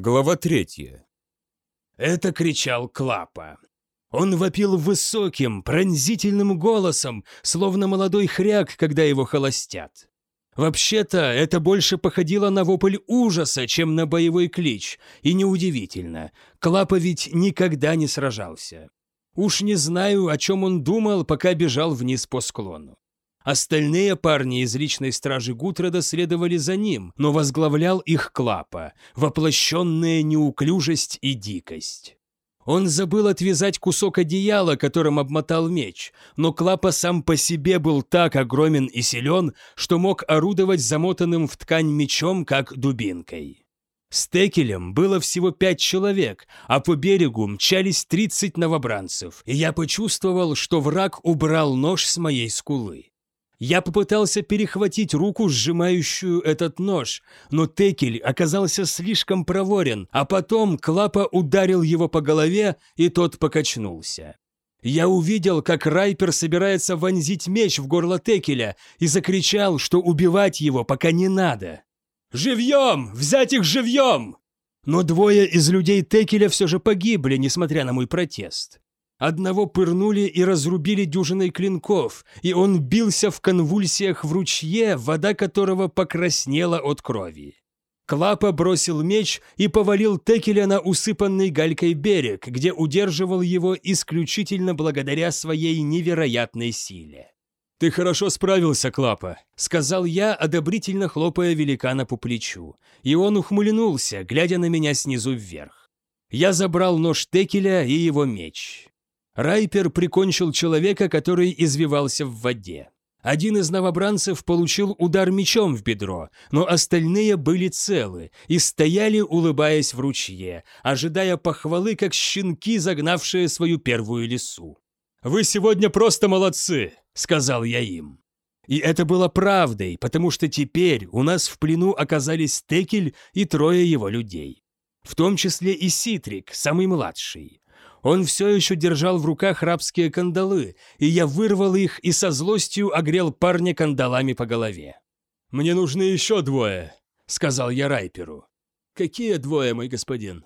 Глава третья. Это кричал Клапа. Он вопил высоким, пронзительным голосом, словно молодой хряк, когда его холостят. Вообще-то, это больше походило на вопль ужаса, чем на боевой клич, и неудивительно, Клапа ведь никогда не сражался. Уж не знаю, о чем он думал, пока бежал вниз по склону. Остальные парни из личной стражи Гутреда следовали за ним, но возглавлял их Клапа, воплощенная неуклюжесть и дикость. Он забыл отвязать кусок одеяла, которым обмотал меч, но Клапа сам по себе был так огромен и силен, что мог орудовать замотанным в ткань мечом, как дубинкой. С Текелем было всего пять человек, а по берегу мчались тридцать новобранцев, и я почувствовал, что враг убрал нож с моей скулы. Я попытался перехватить руку, сжимающую этот нож, но Текель оказался слишком проворен, а потом Клапа ударил его по голове, и тот покачнулся. Я увидел, как Райпер собирается вонзить меч в горло Текеля и закричал, что убивать его пока не надо. «Живьем! Взять их живьем!» Но двое из людей Текеля все же погибли, несмотря на мой протест. Одного пырнули и разрубили дюжиной клинков, и он бился в конвульсиях в ручье, вода которого покраснела от крови. Клапа бросил меч и повалил Текеля на усыпанный галькой берег, где удерживал его исключительно благодаря своей невероятной силе. «Ты хорошо справился, Клапа», — сказал я, одобрительно хлопая великана по плечу, и он ухмыльнулся, глядя на меня снизу вверх. Я забрал нож Текеля и его меч. Райпер прикончил человека, который извивался в воде. Один из новобранцев получил удар мечом в бедро, но остальные были целы и стояли, улыбаясь в ручье, ожидая похвалы, как щенки, загнавшие свою первую лису. «Вы сегодня просто молодцы!» — сказал я им. И это было правдой, потому что теперь у нас в плену оказались Текель и трое его людей. В том числе и Ситрик, самый младший. Он все еще держал в руках рабские кандалы, и я вырвал их и со злостью огрел парня кандалами по голове. «Мне нужны еще двое», — сказал я Райперу. «Какие двое, мой господин?»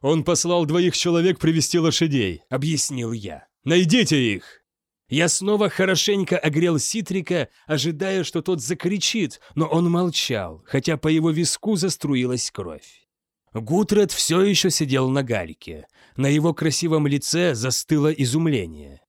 «Он послал двоих человек привести лошадей», — объяснил я. «Найдите их!» Я снова хорошенько огрел Ситрика, ожидая, что тот закричит, но он молчал, хотя по его виску заструилась кровь. Гутред все еще сидел на гальке. На его красивом лице застыло изумление.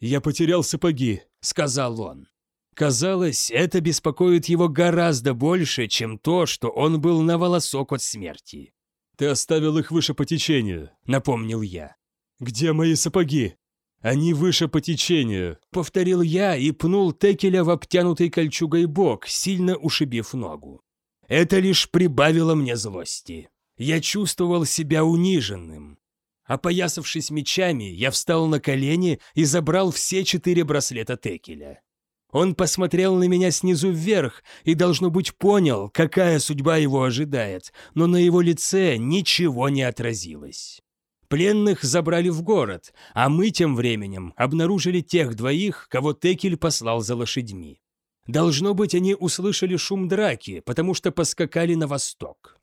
«Я потерял сапоги», — сказал он. Казалось, это беспокоит его гораздо больше, чем то, что он был на волосок от смерти. «Ты оставил их выше по течению», — напомнил я. «Где мои сапоги?» «Они выше по течению», — повторил я и пнул Текеля в обтянутый кольчугой бок, сильно ушибив ногу. Это лишь прибавило мне злости. Я чувствовал себя униженным. Опоясавшись мечами, я встал на колени и забрал все четыре браслета Текеля. Он посмотрел на меня снизу вверх и, должно быть, понял, какая судьба его ожидает, но на его лице ничего не отразилось. Пленных забрали в город, а мы тем временем обнаружили тех двоих, кого Текель послал за лошадьми. Должно быть, они услышали шум драки, потому что поскакали на восток.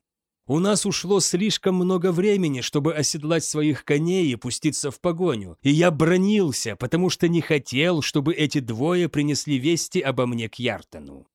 У нас ушло слишком много времени, чтобы оседлать своих коней и пуститься в погоню, и я бронился, потому что не хотел, чтобы эти двое принесли вести обо мне к Яртону.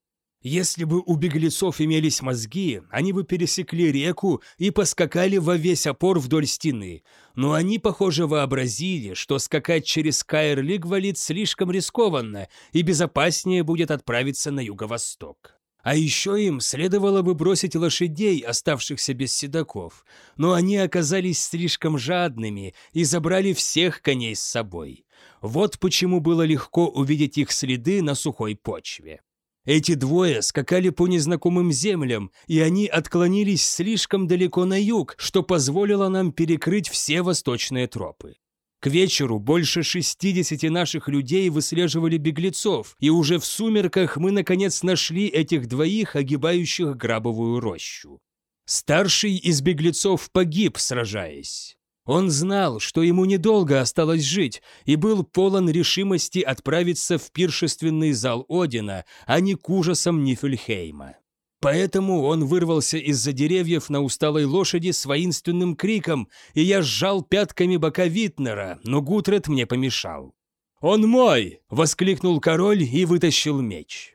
Если бы у беглецов имелись мозги, они бы пересекли реку и поскакали во весь опор вдоль стены, но они, похоже, вообразили, что скакать через Каэр-Лигвалит слишком рискованно и безопаснее будет отправиться на юго-восток. А еще им следовало бы бросить лошадей, оставшихся без седаков, но они оказались слишком жадными и забрали всех коней с собой. Вот почему было легко увидеть их следы на сухой почве. Эти двое скакали по незнакомым землям, и они отклонились слишком далеко на юг, что позволило нам перекрыть все восточные тропы. К вечеру больше 60 наших людей выслеживали беглецов, и уже в сумерках мы наконец нашли этих двоих, огибающих грабовую рощу. Старший из беглецов погиб, сражаясь. Он знал, что ему недолго осталось жить, и был полон решимости отправиться в пиршественный зал Одина, а не к ужасам Нифельхейма. Поэтому он вырвался из-за деревьев на усталой лошади с воинственным криком, и я сжал пятками бока Витнера, но Гутред мне помешал. «Он мой!» — воскликнул король и вытащил меч.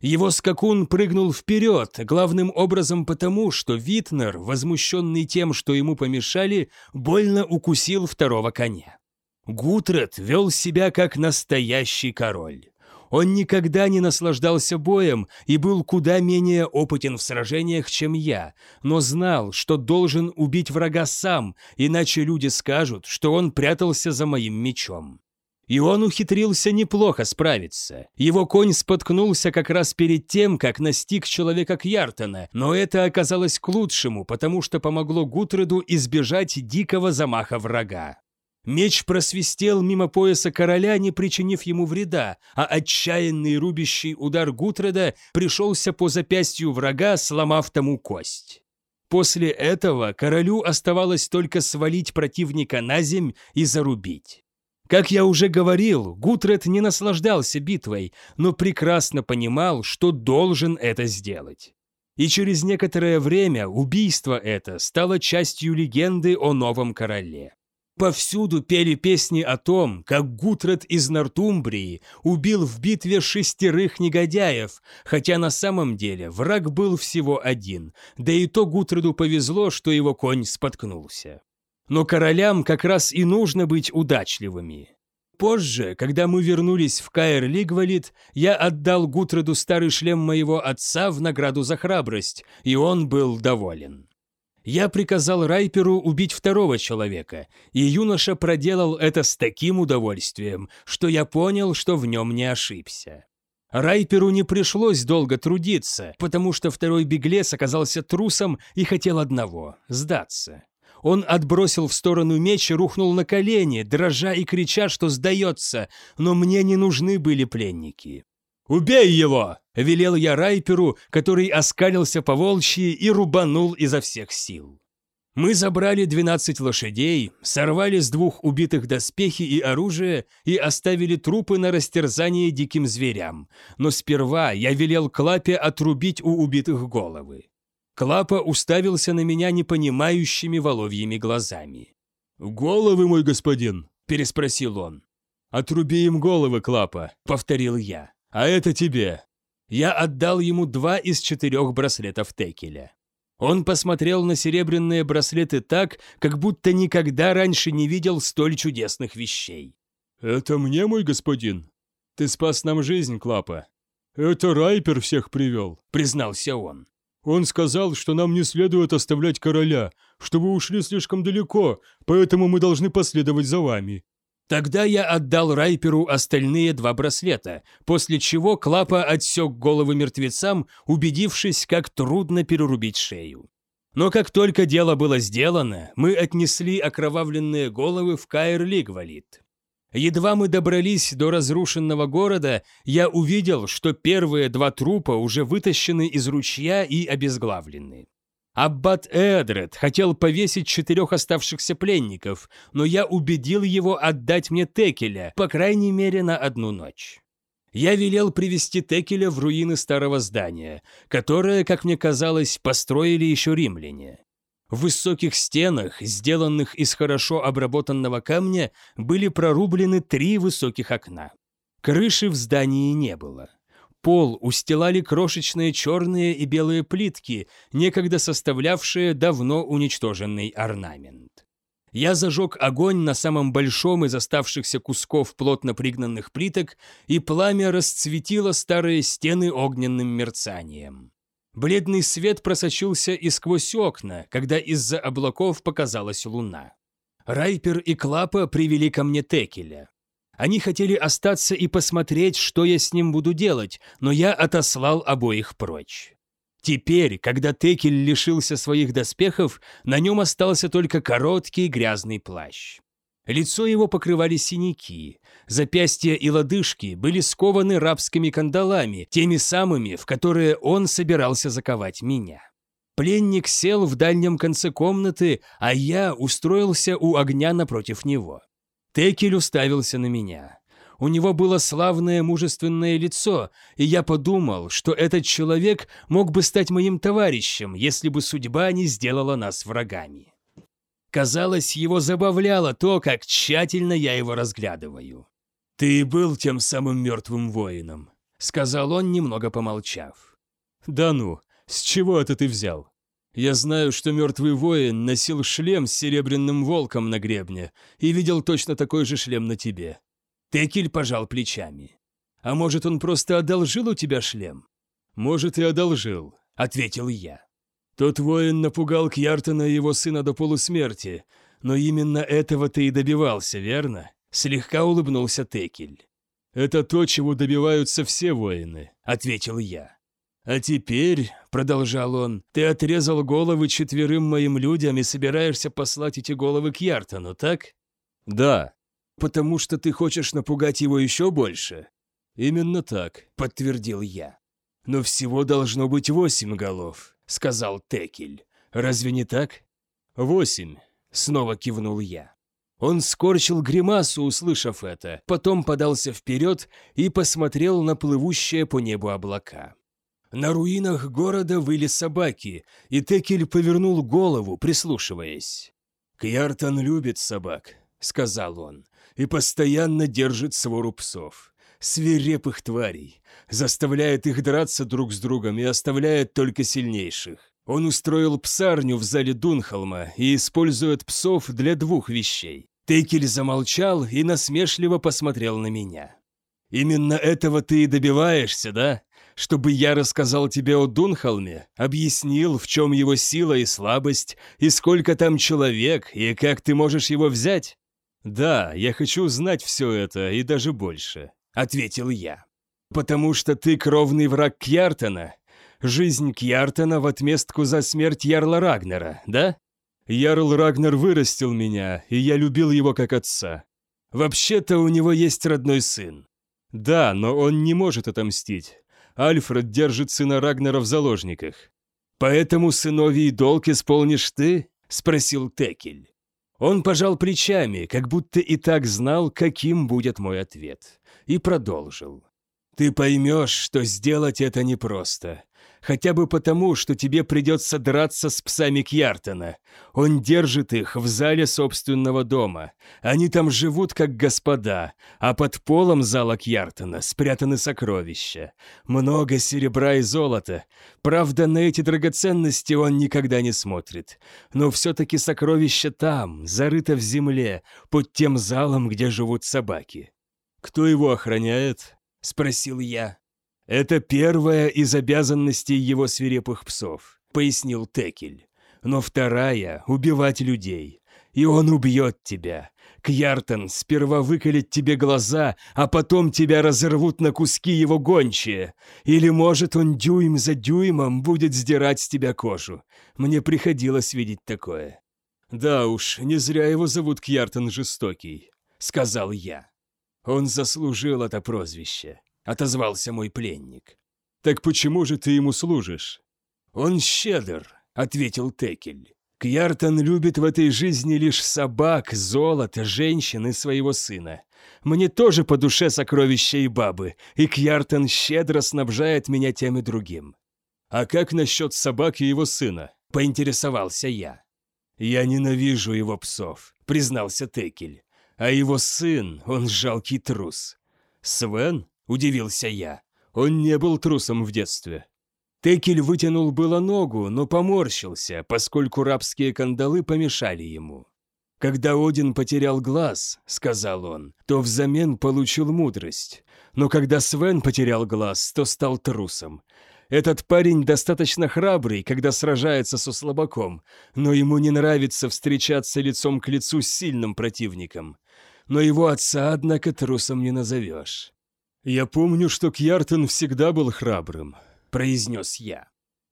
Его скакун прыгнул вперед, главным образом потому, что Витнер, возмущенный тем, что ему помешали, больно укусил второго коня. Гутред вел себя как настоящий король. Он никогда не наслаждался боем и был куда менее опытен в сражениях, чем я, но знал, что должен убить врага сам, иначе люди скажут, что он прятался за моим мечом. И он ухитрился неплохо справиться. Его конь споткнулся как раз перед тем, как настиг человека Кьяртона, но это оказалось к лучшему, потому что помогло Гутреду избежать дикого замаха врага. Меч просвистел мимо пояса короля, не причинив ему вреда, а отчаянный рубящий удар Гутреда пришелся по запястью врага, сломав тому кость. После этого королю оставалось только свалить противника на земь и зарубить. Как я уже говорил, Гутред не наслаждался битвой, но прекрасно понимал, что должен это сделать. И через некоторое время убийство это стало частью легенды о новом короле. Повсюду пели песни о том, как Гутред из Нортумбрии убил в битве шестерых негодяев, хотя на самом деле враг был всего один, да и то Гутреду повезло, что его конь споткнулся. Но королям как раз и нужно быть удачливыми. Позже, когда мы вернулись в Каэр Лигвалит, я отдал Гутреду старый шлем моего отца в награду за храбрость, и он был доволен. Я приказал Райперу убить второго человека, и юноша проделал это с таким удовольствием, что я понял, что в нем не ошибся. Райперу не пришлось долго трудиться, потому что второй беглец оказался трусом и хотел одного – сдаться. Он отбросил в сторону меч и рухнул на колени, дрожа и крича, что сдается, но мне не нужны были пленники. «Убей его!» – велел я Райперу, который оскалился по волчьи и рубанул изо всех сил. Мы забрали 12 лошадей, сорвали с двух убитых доспехи и оружие и оставили трупы на растерзание диким зверям. Но сперва я велел Клапе отрубить у убитых головы. Клапа уставился на меня непонимающими воловьими глазами. «Головы, мой господин?» – переспросил он. «Отруби им головы, Клапа», – повторил я а это тебе». Я отдал ему два из четырех браслетов Текеля. Он посмотрел на серебряные браслеты так, как будто никогда раньше не видел столь чудесных вещей. «Это мне, мой господин? Ты спас нам жизнь, Клапа». «Это Райпер всех привел», — признался он. «Он сказал, что нам не следует оставлять короля, что вы ушли слишком далеко, поэтому мы должны последовать за вами. Тогда я отдал Райперу остальные два браслета, после чего Клапа отсек головы мертвецам, убедившись, как трудно перерубить шею. Но как только дело было сделано, мы отнесли окровавленные головы в Каэр-Лигвалит. Едва мы добрались до разрушенного города, я увидел, что первые два трупа уже вытащены из ручья и обезглавлены. Аббат Эдред хотел повесить четырех оставшихся пленников, но я убедил его отдать мне Текеля, по крайней мере, на одну ночь. Я велел привести Текеля в руины старого здания, которое, как мне казалось, построили еще римляне. В высоких стенах, сделанных из хорошо обработанного камня, были прорублены три высоких окна. Крыши в здании не было. Пол устилали крошечные черные и белые плитки, некогда составлявшие давно уничтоженный орнамент. Я зажег огонь на самом большом из оставшихся кусков плотно пригнанных плиток, и пламя расцветило старые стены огненным мерцанием. Бледный свет просочился и сквозь окна, когда из-за облаков показалась луна. Райпер и Клапа привели ко мне Текеля. Они хотели остаться и посмотреть, что я с ним буду делать, но я отослал обоих прочь. Теперь, когда Текель лишился своих доспехов, на нем остался только короткий грязный плащ. Лицо его покрывали синяки, запястья и лодыжки были скованы рабскими кандалами, теми самыми, в которые он собирался заковать меня. Пленник сел в дальнем конце комнаты, а я устроился у огня напротив него. Текель уставился на меня. У него было славное мужественное лицо, и я подумал, что этот человек мог бы стать моим товарищем, если бы судьба не сделала нас врагами. Казалось, его забавляло то, как тщательно я его разглядываю. «Ты был тем самым мертвым воином», — сказал он, немного помолчав. «Да ну, с чего это ты взял?» «Я знаю, что мертвый воин носил шлем с серебряным волком на гребне и видел точно такой же шлем на тебе. Текель пожал плечами. «А может, он просто одолжил у тебя шлем?» «Может, и одолжил», — ответил я. «Тот воин напугал Кьяртона и его сына до полусмерти, но именно этого ты и добивался, верно?» Слегка улыбнулся Текель. «Это то, чего добиваются все воины», — ответил я. «А теперь», — продолжал он, — «ты отрезал головы четверым моим людям и собираешься послать эти головы к Яртону, так?» «Да», Потому что ты хочешь напугать его еще больше? Именно так, подтвердил я. Но всего должно быть восемь голов, сказал Текель. Разве не так? Восемь, снова кивнул я. Он скорчил гримасу, услышав это, потом подался вперед и посмотрел на плывущие по небу облака. На руинах города выли собаки, и Текель повернул голову, прислушиваясь. «Кьяртан любит собак», — сказал он и постоянно держит свору псов. Свирепых тварей. Заставляет их драться друг с другом и оставляет только сильнейших. Он устроил псарню в зале Дунхолма и использует псов для двух вещей. Тейкель замолчал и насмешливо посмотрел на меня. «Именно этого ты и добиваешься, да? Чтобы я рассказал тебе о Дунхолме, объяснил, в чем его сила и слабость, и сколько там человек, и как ты можешь его взять? «Да, я хочу знать все это и даже больше», — ответил я. «Потому что ты кровный враг Кьяртона. Жизнь Кьяртона в отместку за смерть Ярла Рагнера, да? Ярл Рагнер вырастил меня, и я любил его как отца. Вообще-то у него есть родной сын. Да, но он не может отомстить. Альфред держит сына Рагнера в заложниках. Поэтому сыновий долг исполнишь ты?» — спросил Текель. Он пожал плечами, как будто и так знал, каким будет мой ответ, и продолжил. «Ты поймешь, что сделать это непросто. Хотя бы потому, что тебе придется драться с псами Кьяртона. Он держит их в зале собственного дома. Они там живут как господа, а под полом зала Кьяртона спрятаны сокровища. Много серебра и золота. Правда, на эти драгоценности он никогда не смотрит. Но все-таки сокровище там, зарыто в земле, под тем залом, где живут собаки. «Кто его охраняет?» — спросил я. «Это первая из обязанностей его свирепых псов», — пояснил Текель. «Но вторая — убивать людей. И он убьет тебя. Кьяртон сперва выколет тебе глаза, а потом тебя разорвут на куски его гончие. Или, может, он дюйм за дюймом будет сдирать с тебя кожу. Мне приходилось видеть такое». «Да уж, не зря его зовут Кьяртон Жестокий», — сказал я. Он заслужил это прозвище. — отозвался мой пленник. «Так почему же ты ему служишь?» «Он щедр», — ответил Текель. «Кьяртон любит в этой жизни лишь собак, золото, женщин и своего сына. Мне тоже по душе сокровища и бабы, и Кьяртон щедро снабжает меня тем и другим». «А как насчет собак и его сына?» — поинтересовался я. «Я ненавижу его псов», — признался Текель. «А его сын, он жалкий трус». «Свен?» – удивился я. Он не был трусом в детстве. Текель вытянул было ногу, но поморщился, поскольку рабские кандалы помешали ему. «Когда Один потерял глаз, — сказал он, — то взамен получил мудрость. Но когда Свен потерял глаз, то стал трусом. Этот парень достаточно храбрый, когда сражается со слабаком, но ему не нравится встречаться лицом к лицу с сильным противником. Но его отца, однако, трусом не назовешь. «Я помню, что Кьяртон всегда был храбрым», — произнес я.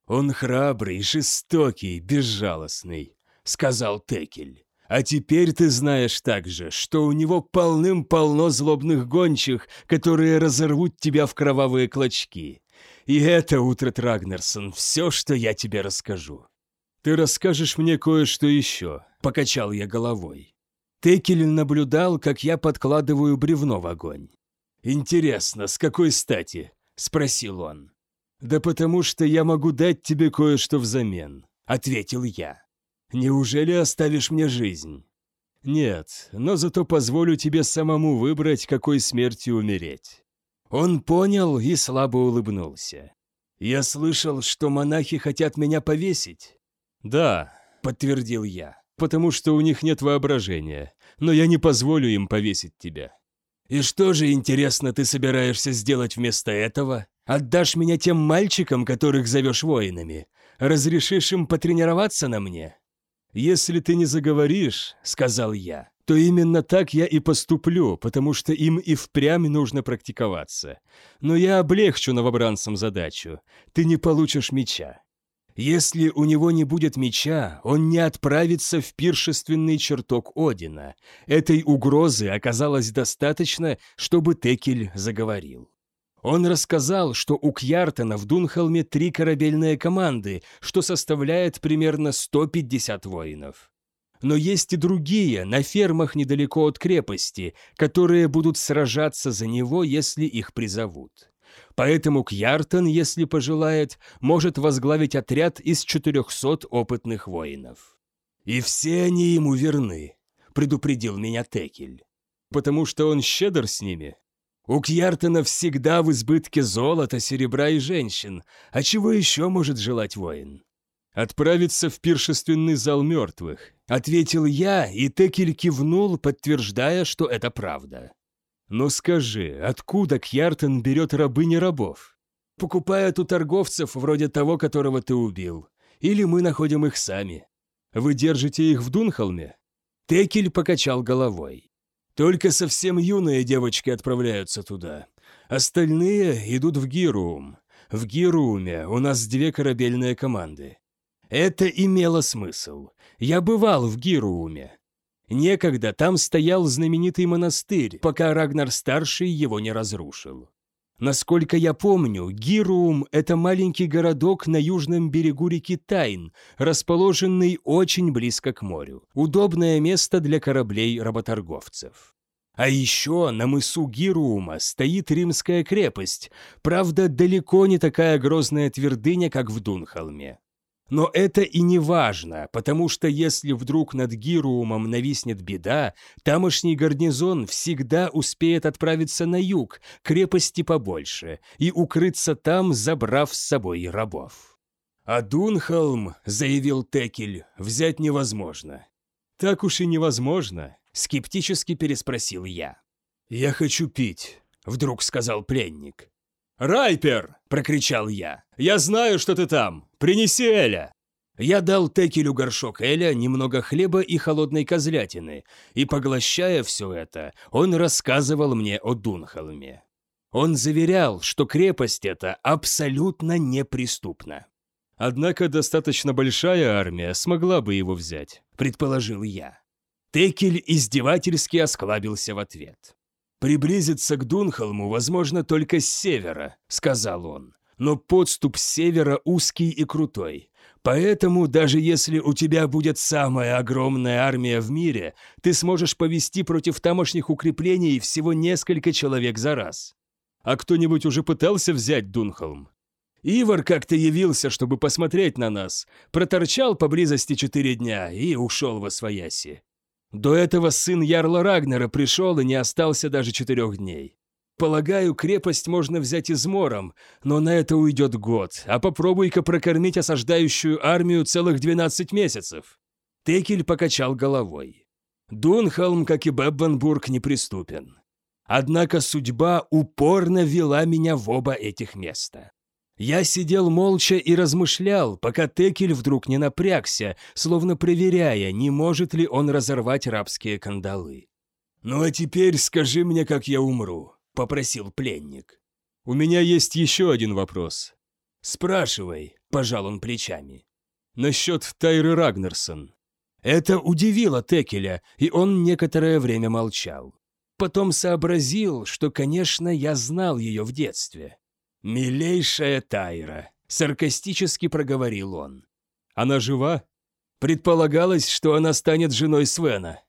«Он храбрый, жестокий, безжалостный», — сказал Текель. «А теперь ты знаешь также, что у него полным-полно злобных гончих, которые разорвут тебя в кровавые клочки. И это, Утрат Рагнерсон, все, что я тебе расскажу». «Ты расскажешь мне кое-что еще», — покачал я головой. Текель наблюдал, как я подкладываю бревно в огонь. «Интересно, с какой стати?» — спросил он. «Да потому что я могу дать тебе кое-что взамен», — ответил я. «Неужели оставишь мне жизнь?» «Нет, но зато позволю тебе самому выбрать, какой смертью умереть». Он понял и слабо улыбнулся. «Я слышал, что монахи хотят меня повесить?» «Да», — подтвердил я, — «потому что у них нет воображения, но я не позволю им повесить тебя». «И что же, интересно, ты собираешься сделать вместо этого? Отдашь меня тем мальчикам, которых зовешь воинами? Разрешишь им потренироваться на мне?» «Если ты не заговоришь, — сказал я, — то именно так я и поступлю, потому что им и впрямь нужно практиковаться. Но я облегчу новобранцам задачу. Ты не получишь меча. Если у него не будет меча, он не отправится в пиршественный чертог Одина. Этой угрозы оказалось достаточно, чтобы Текель заговорил. Он рассказал, что у Кьяртона в Дунхолме три корабельные команды, что составляет примерно 150 воинов. Но есть и другие, на фермах недалеко от крепости, которые будут сражаться за него, если их призовут. Поэтому Кьяртон, если пожелает, может возглавить отряд из 400 опытных воинов. «И все они ему верны», — предупредил меня Текель. «Потому что он щедр с ними», у Кьяртона всегда в избытке золота, серебра и женщин. А чего еще может желать воин? «Отправиться в пиршественный зал мертвых», — ответил я, и Текель кивнул, подтверждая, что это правда. «Но скажи, откуда Кьяртон берет рабыни рабов?» «Покупает у торговцев, вроде того, которого ты убил. Или мы находим их сами. Вы держите их в Дунхолме?» Текель покачал головой. Только совсем юные девочки отправляются туда. Остальные идут в Гирум. В Гируме у нас две корабельные команды. Это имело смысл. Я бывал в Гируме. Некогда там стоял знаменитый монастырь, пока Рагнар-старший его не разрушил. Насколько я помню, Гирум – это маленький городок на южном берегу реки Тайн, расположенный очень близко к морю. Удобное место для кораблей-работорговцев. А еще на мысу Гирума стоит римская крепость, правда, далеко не такая грозная твердыня, как в Дунхолме. Но это и не важно, потому что если вдруг над Гируумом нависнет беда, тамошний гарнизон всегда успеет отправиться на юг, крепости побольше, и укрыться там, забрав с собой рабов. «А Дунхолм, — заявил Текель, — взять невозможно». «Так уж и невозможно», — скептически переспросил я. «Я хочу пить», — вдруг сказал пленник. «Райпер!» — прокричал я. «Я знаю, что ты там! Принеси Эля!» Я дал Текелю горшок Эля, немного хлеба и холодной козлятины, и, поглощая все это, он рассказывал мне о Дунхолме. Он заверял, что крепость эта абсолютно неприступна. «Однако достаточно большая армия смогла бы его взять», — предположил я. Текель издевательски осклабился в ответ. «Приблизиться к Дунхолму возможно только с севера», — сказал он. «Но подступ с севера узкий и крутой. Поэтому, даже если у тебя будет самая огромная армия в мире, ты сможешь повести против тамошних укреплений всего несколько человек за раз. А кто-нибудь уже пытался взять Дунхолм? Ивар как-то явился, чтобы посмотреть на нас, проторчал поблизости четыре дня и ушел во свояси. До этого сын Ярла Рагнера пришел и не остался даже четырех дней. Полагаю, крепость можно взять измором, но на это уйдет год, а попробуй-ка прокормить осаждающую армию целых 12 месяцев. Текель покачал головой. Дунхолм, как и Беббенбург, неприступен. Однако судьба упорно вела меня в оба этих места. Я сидел молча и размышлял, пока Текель вдруг не напрягся, словно проверяя, не может ли он разорвать рабские кандалы. «Ну а теперь скажи мне, как я умру», — попросил пленник. «У меня есть еще один вопрос». «Спрашивай», — пожал он плечами. «Насчет Тайры Рагнерсон». Это удивило Текеля, и он некоторое время молчал. Потом сообразил, что, конечно, я знал ее в детстве. «Милейшая Тайра», — саркастически проговорил он. «Она жива?» Предполагалось, что она станет женой Свена.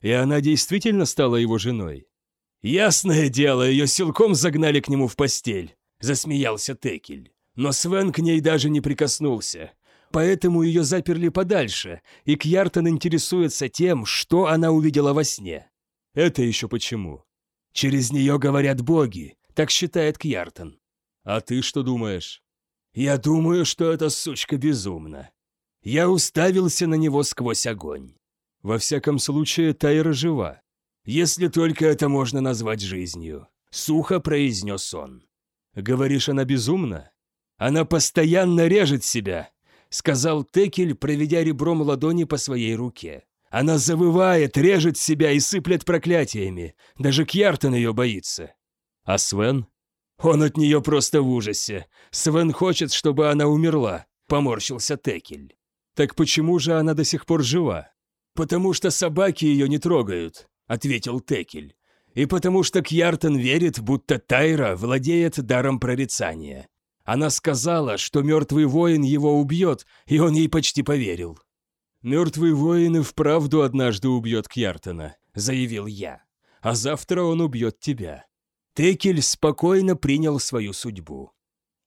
И она действительно стала его женой. «Ясное дело, ее силком загнали к нему в постель», — засмеялся Текель. Но Свен к ней даже не прикоснулся. Поэтому ее заперли подальше, и Кьяртон интересуется тем, что она увидела во сне. Это еще почему? Через нее говорят боги, так считает Кьяртон. А ты что думаешь? Я думаю, что эта сучка безумна. Я уставился на него сквозь огонь. Во всяком случае, Тайра жива. Если только это можно назвать жизнью. Сухо произнес он. Говоришь, она безумна? Она постоянно режет себя, сказал Текель, проведя ребром ладони по своей руке. Она завывает, режет себя и сыплет проклятиями. Даже Кьяртон ее боится. А Свен? Он от нее просто в ужасе. Свен хочет, чтобы она умерла, поморщился Текель. Так почему же она до сих пор жива? Потому что собаки ее не трогают, ответил Текель. И потому что Кьяртон верит, будто Тайра владеет даром прорицания. Она сказала, что мертвый воин его убьет, и он ей почти поверил. «Мертвый воин и вправду однажды убьет Кьяртона», — заявил я. «А завтра он убьет тебя». Текель спокойно принял свою судьбу.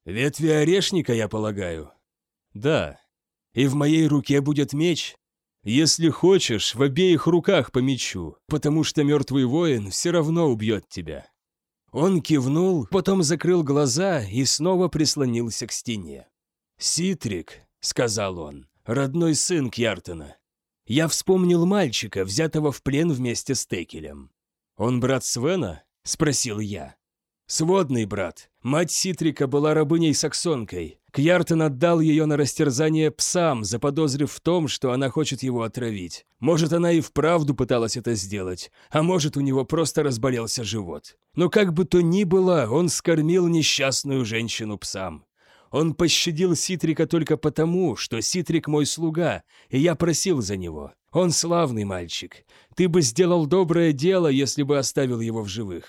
«Ветви орешника, я полагаю?» «Да. И в моей руке будет меч. Если хочешь, в обеих руках по мечу, потому что мертвый воин все равно убьет тебя». Он кивнул, потом закрыл глаза и снова прислонился к стене. «Ситрик», — сказал он, — «родной сын Кьяртона. Я вспомнил мальчика, взятого в плен вместе с Текелем. Он брат Свена?» — спросил я. «Сводный брат. Мать Ситрика была рабыней-саксонкой. Кьяртон отдал ее на растерзание псам, заподозрив в том, что она хочет его отравить. Может, она и вправду пыталась это сделать, а может, у него просто разболелся живот. Но как бы то ни было, он скормил несчастную женщину псам. Он пощадил Ситрика только потому, что Ситрик мой слуга, и я просил за него. Он славный мальчик. Ты бы сделал доброе дело, если бы оставил его в живых.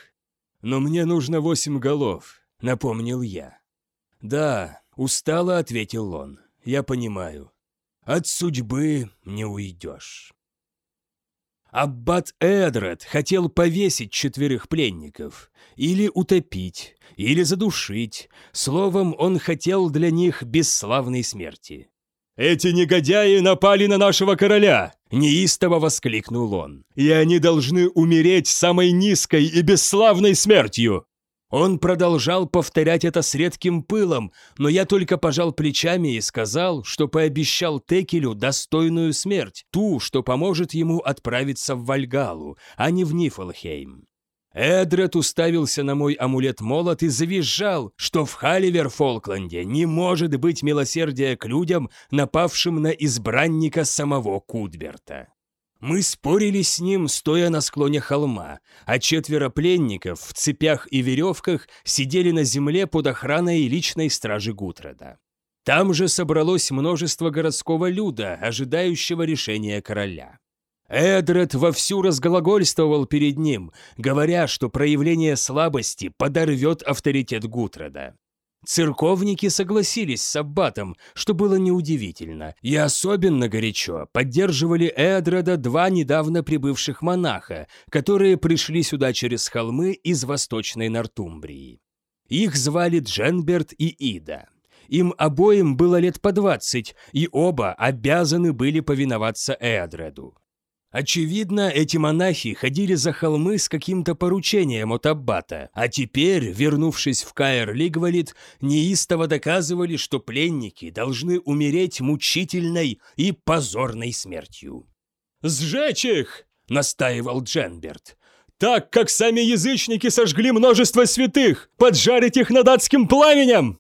Но мне нужно восемь голов, напомнил я. Да, устало ответил он. Я понимаю. От судьбы не уйдешь. Аббат Эдред хотел повесить четверых пленников, или утопить, или задушить. Словом, он хотел для них бесславной смерти. «Эти негодяи напали на нашего короля!» – неистово воскликнул он. «И они должны умереть самой низкой и бесславной смертью!» Он продолжал повторять это с редким пылом, но я только пожал плечами и сказал, что пообещал Текелю достойную смерть, ту, что поможет ему отправиться в Вальгалу, а не в Нифлхейм. Эдред уставился на мой амулет-молот и завизжал, что в Халивер-Фолкленде не может быть милосердия к людям, напавшим на избранника самого Кудберта. Мы спорили с ним, стоя на склоне холма, а четверо пленников в цепях и веревках сидели на земле под охраной личной стражи Гутреда. Там же собралось множество городского люда, ожидающего решения короля. Эдред вовсю разглагольствовал перед ним, говоря, что проявление слабости подорвет авторитет Гутреда. Церковники согласились с аббатом, что было неудивительно, и особенно горячо поддерживали Эдреда два недавно прибывших монаха, которые пришли сюда через холмы из Восточной Нортумбрии. Их звали Дженберт и Ида. Им обоим было лет по двадцать, и оба обязаны были повиноваться Эдреду. Очевидно, эти монахи ходили за холмы с каким-то поручением от аббата, а теперь, вернувшись в Каэр-Лигвалит, неистово доказывали, что пленники должны умереть мучительной и позорной смертью. «Сжечь их!» — настаивал Дженберт. «Так, как сами язычники сожгли множество святых! Поджарить их над адским пламенем!»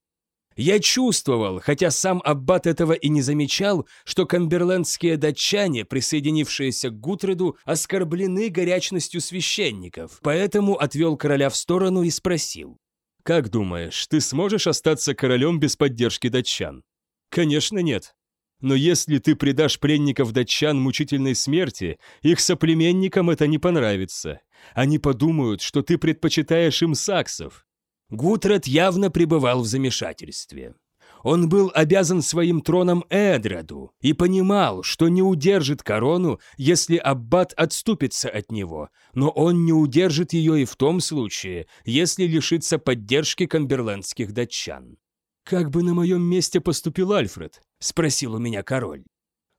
Я чувствовал, хотя сам Аббат этого и не замечал, что камберлендские датчане, присоединившиеся к Гутреду, оскорблены горячностью священников, поэтому отвел короля в сторону и спросил. «Как думаешь, ты сможешь остаться королем без поддержки датчан?» «Конечно нет. Но если ты предашь пленников датчан мучительной смерти, их соплеменникам это не понравится. Они подумают, что ты предпочитаешь им саксов, Гутред явно пребывал в замешательстве. Он был обязан своим троном Эдраду и понимал, что не удержит корону, если Аббат отступится от него, но он не удержит ее и в том случае, если лишится поддержки камберлендских датчан. «Как бы на моем месте поступил Альфред?» – спросил у меня король.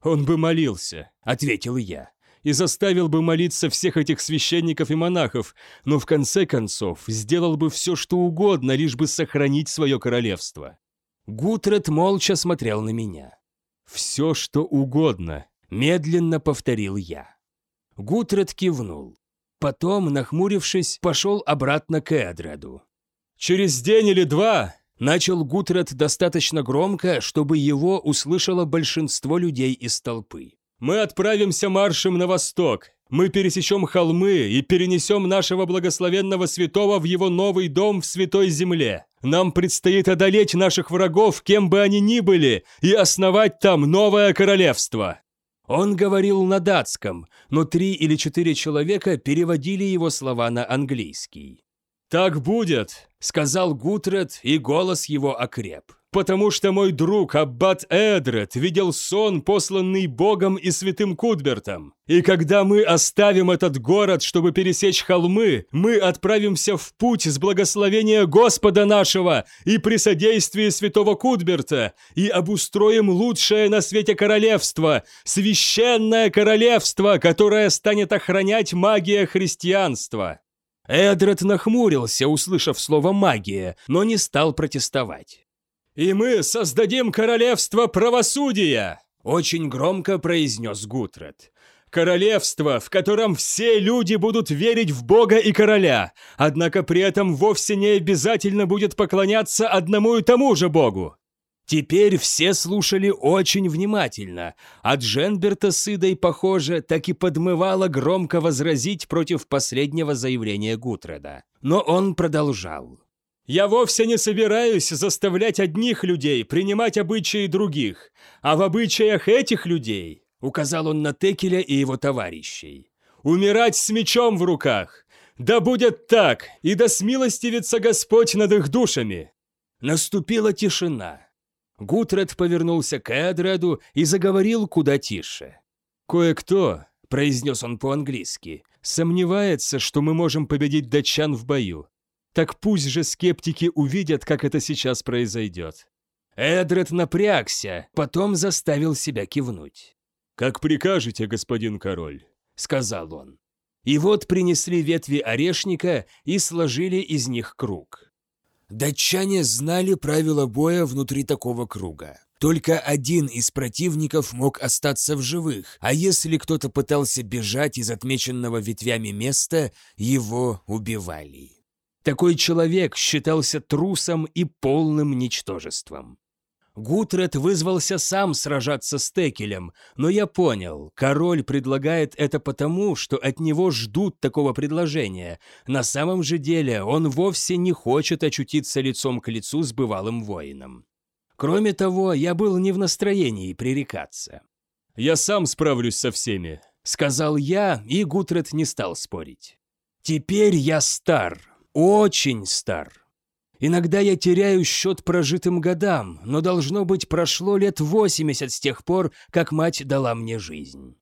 «Он бы молился», – ответил я, «и заставил бы молиться всех этих священников и монахов, но в конце концов сделал бы все, что угодно, лишь бы сохранить свое королевство». Гутред молча смотрел на меня. «Все, что угодно», – медленно повторил я. Гутред кивнул. Потом, нахмурившись, пошел обратно к Эдреду. «Через день или два Начал Гутред достаточно громко, чтобы его услышало большинство людей из толпы. «Мы отправимся маршем на восток. Мы пересечем холмы и перенесем нашего благословенного святого в его новый дом в Святой Земле. Нам предстоит одолеть наших врагов, кем бы они ни были, и основать там новое королевство». Он говорил на датском, но три или четыре человека переводили его слова на английский. «Так будет», — сказал Гутред, и голос его окреп. «Потому что мой друг Аббат Эдред видел сон, посланный Богом и святым Кудбертом. И когда мы оставим этот город, чтобы пересечь холмы, мы отправимся в путь с благословения Господа нашего и при содействии святого Кудберта и обустроим лучшее на свете королевство, священное королевство, которое станет охранять магия христианства». Эдред нахмурился, услышав слово «магия», но не стал протестовать. «И мы создадим королевство правосудия!» Очень громко произнес Гутред. Королевство, в котором все люди будут верить в Бога и короля, однако при этом вовсе не обязательно будет поклоняться одному и тому же Богу. Теперь все слушали очень внимательно, а Дженберта с Идой, похоже, так и подмывала громко возразить против последнего заявления Гутреда. Но он продолжал. «Я вовсе не собираюсь заставлять одних людей принимать обычаи других, а в обычаях этих людей, — указал он на Текеля и его товарищей, — умирать с мечом в руках. Да будет так, и да смилостивится Господь над их душами!» Наступила тишина. Гутред повернулся к Эдреду и заговорил куда тише. «Кое-кто», — произнес он по-английски, — «сомневается, что мы можем победить датчан в бою. Так пусть же скептики увидят, как это сейчас произойдет». Эдред напрягся, потом заставил себя кивнуть. «Как прикажете, господин король», — сказал он. И вот принесли ветви орешника и сложили из них круг. Датчане знали правила боя внутри такого круга. Только один из противников мог остаться в живых, а если кто-то пытался бежать из отмеченного ветвями места, его убивали. Такой человек считался трусом и полным ничтожеством. Гутред вызвался сам сражаться с Текелем, но я понял, король предлагает это потому, что от него ждут такого предложения. На самом же деле он вовсе не хочет очутиться лицом к лицу с бывалым воином. Кроме того, я был не в настроении пререкаться. «Я сам справлюсь со всеми», — сказал я, и Гутред не стал спорить. «Теперь я стар, очень стар. Иногда я теряю счет прожитым годам, но должно быть прошло лет 80 с тех пор, как мать дала мне жизнь.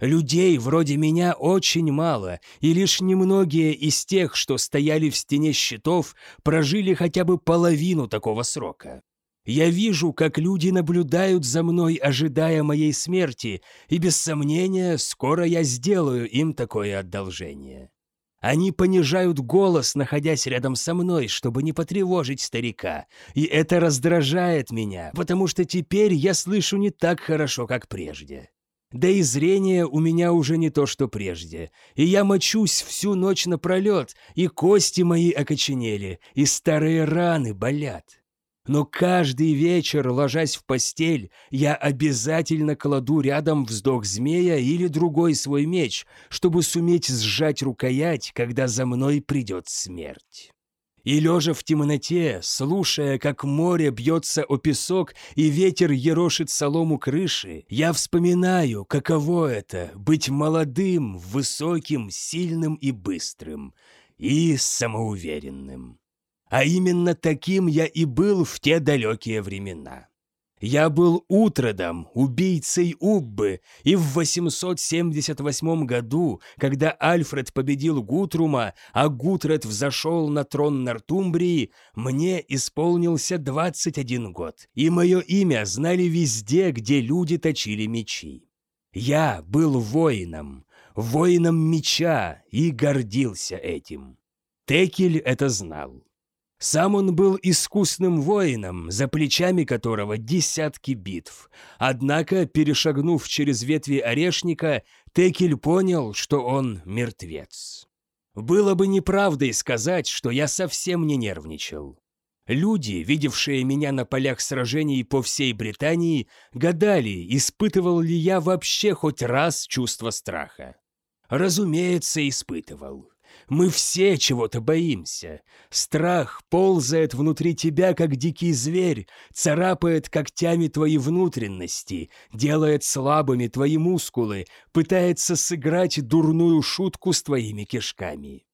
Людей вроде меня очень мало, и лишь немногие из тех, что стояли в стене щитов, прожили хотя бы половину такого срока. Я вижу, как люди наблюдают за мной, ожидая моей смерти, и без сомнения скоро я сделаю им такое одолжение. Они понижают голос, находясь рядом со мной, чтобы не потревожить старика. И это раздражает меня, потому что теперь я слышу не так хорошо, как прежде. Да и зрение у меня уже не то, что прежде. И я мочусь всю ночь напролет, и кости мои окоченели, и старые раны болят. Но каждый вечер, ложась в постель, я обязательно кладу рядом вздох змея или другой свой меч, чтобы суметь сжать рукоять, когда за мной придет смерть. И лежа в темноте, слушая, как море бьется о песок и ветер ерошит солому крыши, я вспоминаю, каково это — быть молодым, высоким, сильным и быстрым, и самоуверенным. А именно таким я и был в те далекие времена. Я был Утродом, убийцей Уббы, и в 878 году, когда Альфред победил Гутрума, а Гутред взошел на трон Нортумбрии, мне исполнился 21 год, и мое имя знали везде, где люди точили мечи. Я был воином, воином меча, и гордился этим. Текель это знал. Сам он был искусным воином, за плечами которого десятки битв. Однако, перешагнув через ветви орешника, Текель понял, что он мертвец. Было бы неправдой сказать, что я совсем не нервничал. Люди, видевшие меня на полях сражений по всей Британии, гадали, испытывал ли я вообще хоть раз чувство страха. Разумеется, испытывал. Мы все чего-то боимся. Страх ползает внутри тебя, как дикий зверь, царапает когтями твои внутренности, делает слабыми твои мускулы, пытается сыграть дурную шутку с твоими кишками.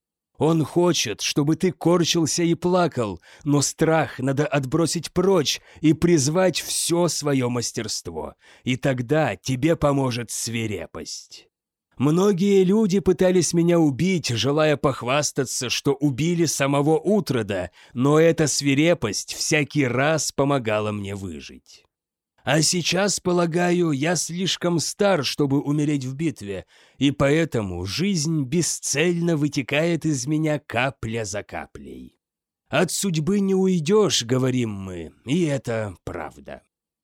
Он хочет, чтобы ты корчился и плакал, но страх надо отбросить прочь и призвать все свое мастерство, и тогда тебе поможет свирепость. Многие люди пытались меня убить, желая похвастаться, что убили самого Утрода, но эта свирепость всякий раз помогала мне выжить. А сейчас, полагаю, я слишком стар, чтобы умереть в битве, и поэтому жизнь бесцельно вытекает из меня капля за каплей. От судьбы не уйдешь, говорим мы, и это правда.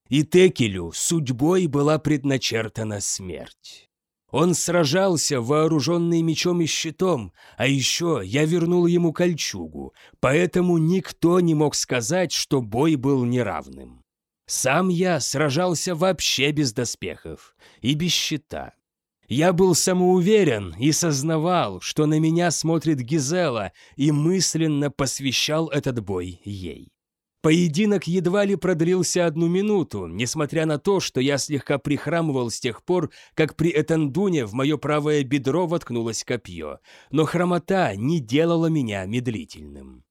И Текелю судьбой была предначертана смерть. Он сражался, вооруженный мечом и щитом, а еще я вернул ему кольчугу, поэтому никто не мог сказать, что бой был неравным. Сам я сражался вообще без доспехов и без щита. Я был самоуверен и сознавал, что на меня смотрит Гизела, и мысленно посвящал этот бой ей. Поединок едва ли продлился одну минуту, несмотря на то, что я слегка прихрамывал с тех пор, как при Этандуне в мое правое бедро воткнулось копье, но хромота не делала меня медлительным.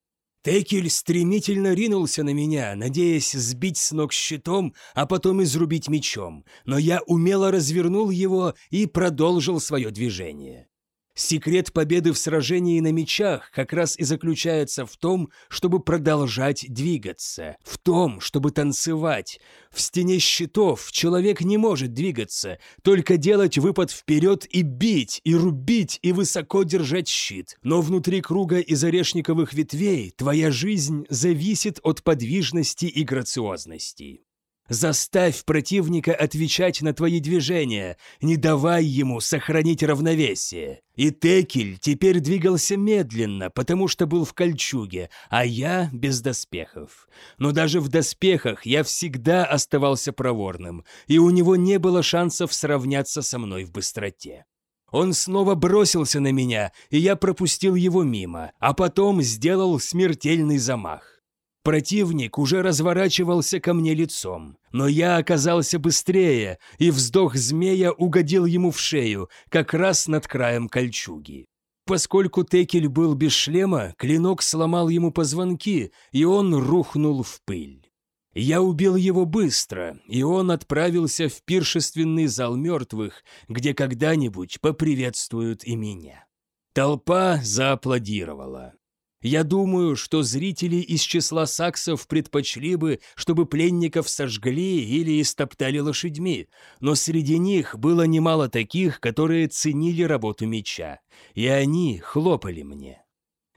Текель стремительно ринулся на меня, надеясь сбить с ног щитом, а потом изрубить мечом, но я умело развернул его и продолжил свое движение. Секрет победы в сражении на мечах как раз и заключается в том, чтобы продолжать двигаться, в том, чтобы танцевать. В стене щитов человек не может двигаться, только делать выпад вперед и бить, и рубить, и высоко держать щит. Но внутри круга из орешниковых ветвей твоя жизнь зависит от подвижности и грациозности. Заставь противника отвечать на твои движения, не давай ему сохранить равновесие. И Текель теперь двигался медленно, потому что был в кольчуге, а я без доспехов. Но даже в доспехах я всегда оставался проворным, и у него не было шансов сравняться со мной в быстроте. Он снова бросился на меня, и я пропустил его мимо, а потом сделал смертельный замах. Противник уже разворачивался ко мне лицом, но я оказался быстрее, и вздох змея угодил ему в шею, как раз над краем кольчуги. Поскольку Текель был без шлема, клинок сломал ему позвонки, и он рухнул в пыль. Я убил его быстро, и он отправился в пиршественный зал мертвых, где когда-нибудь поприветствуют и меня. Толпа зааплодировала. Я думаю, что зрители из числа саксов предпочли бы, чтобы пленников сожгли или истоптали лошадьми, но среди них было немало таких, которые ценили работу меча, и они хлопали мне.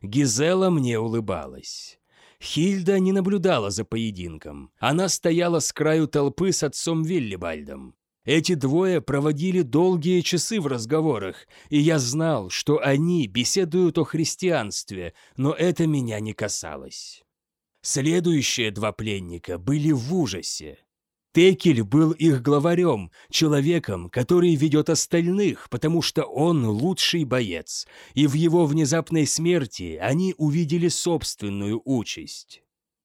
Гизела мне улыбалась. Хильда не наблюдала за поединком. Она стояла с краю толпы с отцом Виллибальдом. Эти двое проводили долгие часы в разговорах, и я знал, что они беседуют о христианстве, но это меня не касалось. Следующие два пленника были в ужасе. Текель был их главарем, человеком, который ведет остальных, потому что он лучший боец, и в его внезапной смерти они увидели собственную участь.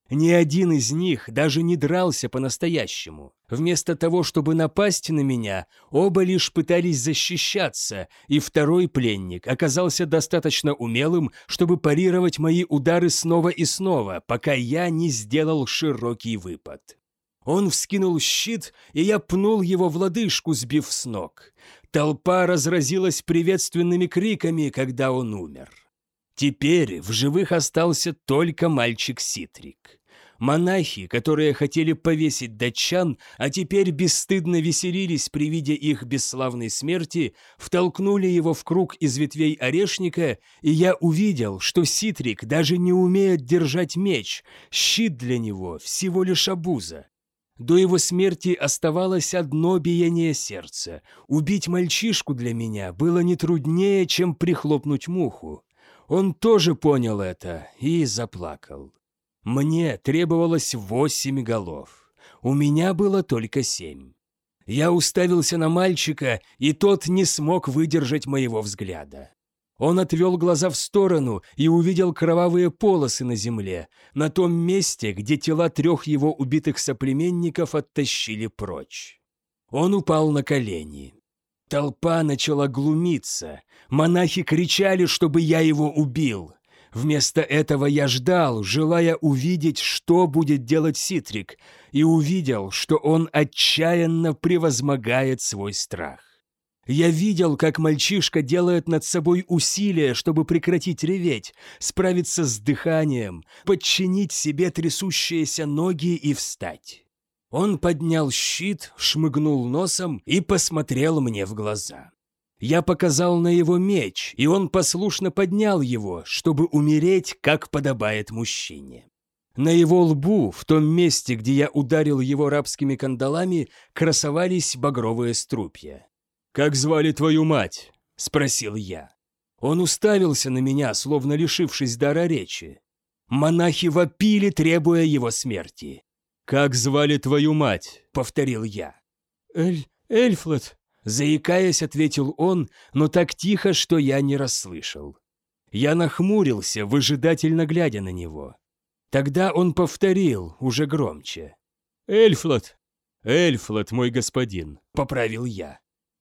Ни один из них даже не дрался по-настоящему. Вместо того, чтобы напасть на меня, оба лишь пытались защищаться, и второй пленник оказался достаточно умелым, чтобы парировать мои удары снова и снова, пока я не сделал широкий выпад. Он вскинул щит, и я пнул его в лодыжку, сбив с ног. Толпа разразилась приветственными криками, когда он умер. Теперь в живых остался только мальчик Ситрик. Монахи, которые хотели повесить датчан, а теперь бесстыдно веселились при виде их бесславной смерти, втолкнули его в круг из ветвей орешника, и я увидел, что Ситрик даже не умеет держать меч, щит для него всего лишь обуза. До его смерти оставалось одно биение сердца. Убить мальчишку для меня было не труднее, чем прихлопнуть муху. Он тоже понял это и заплакал. Мне требовалось восемь голов. У меня было только семь. Я уставился на мальчика, и тот не смог выдержать моего взгляда. Он отвел глаза в сторону и увидел кровавые полосы на земле, на том месте, где тела трех его убитых соплеменников оттащили прочь. Он упал на колени. Толпа начала глумиться. Монахи кричали, чтобы я его убил. Вместо этого я ждал, желая увидеть, что будет делать Ситрик, и увидел, что он отчаянно превозмогает свой страх. Я видел, как мальчишка делает над собой усилия, чтобы прекратить реветь, справиться с дыханием, подчинить себе трясущиеся ноги и встать. Он поднял щит, шмыгнул носом и посмотрел мне в глаза. Я показал на его меч, и он послушно поднял его, чтобы умереть, как подобает мужчине. На его лбу, в том месте, где я ударил его рабскими кандалами, красовались багровые струпья. «Как звали твою мать?» – спросил я. Он уставился на меня, словно лишившись дара речи. Монахи вопили, требуя его смерти. «Как звали твою мать?» – повторил я. «Эль... Эльфлет», – заикаясь, ответил он, но так тихо, что я не расслышал. Я нахмурился, выжидательно глядя на него. Тогда он повторил, уже громче. «Эльфлот!» «Эльфлот, мой господин», — поправил я.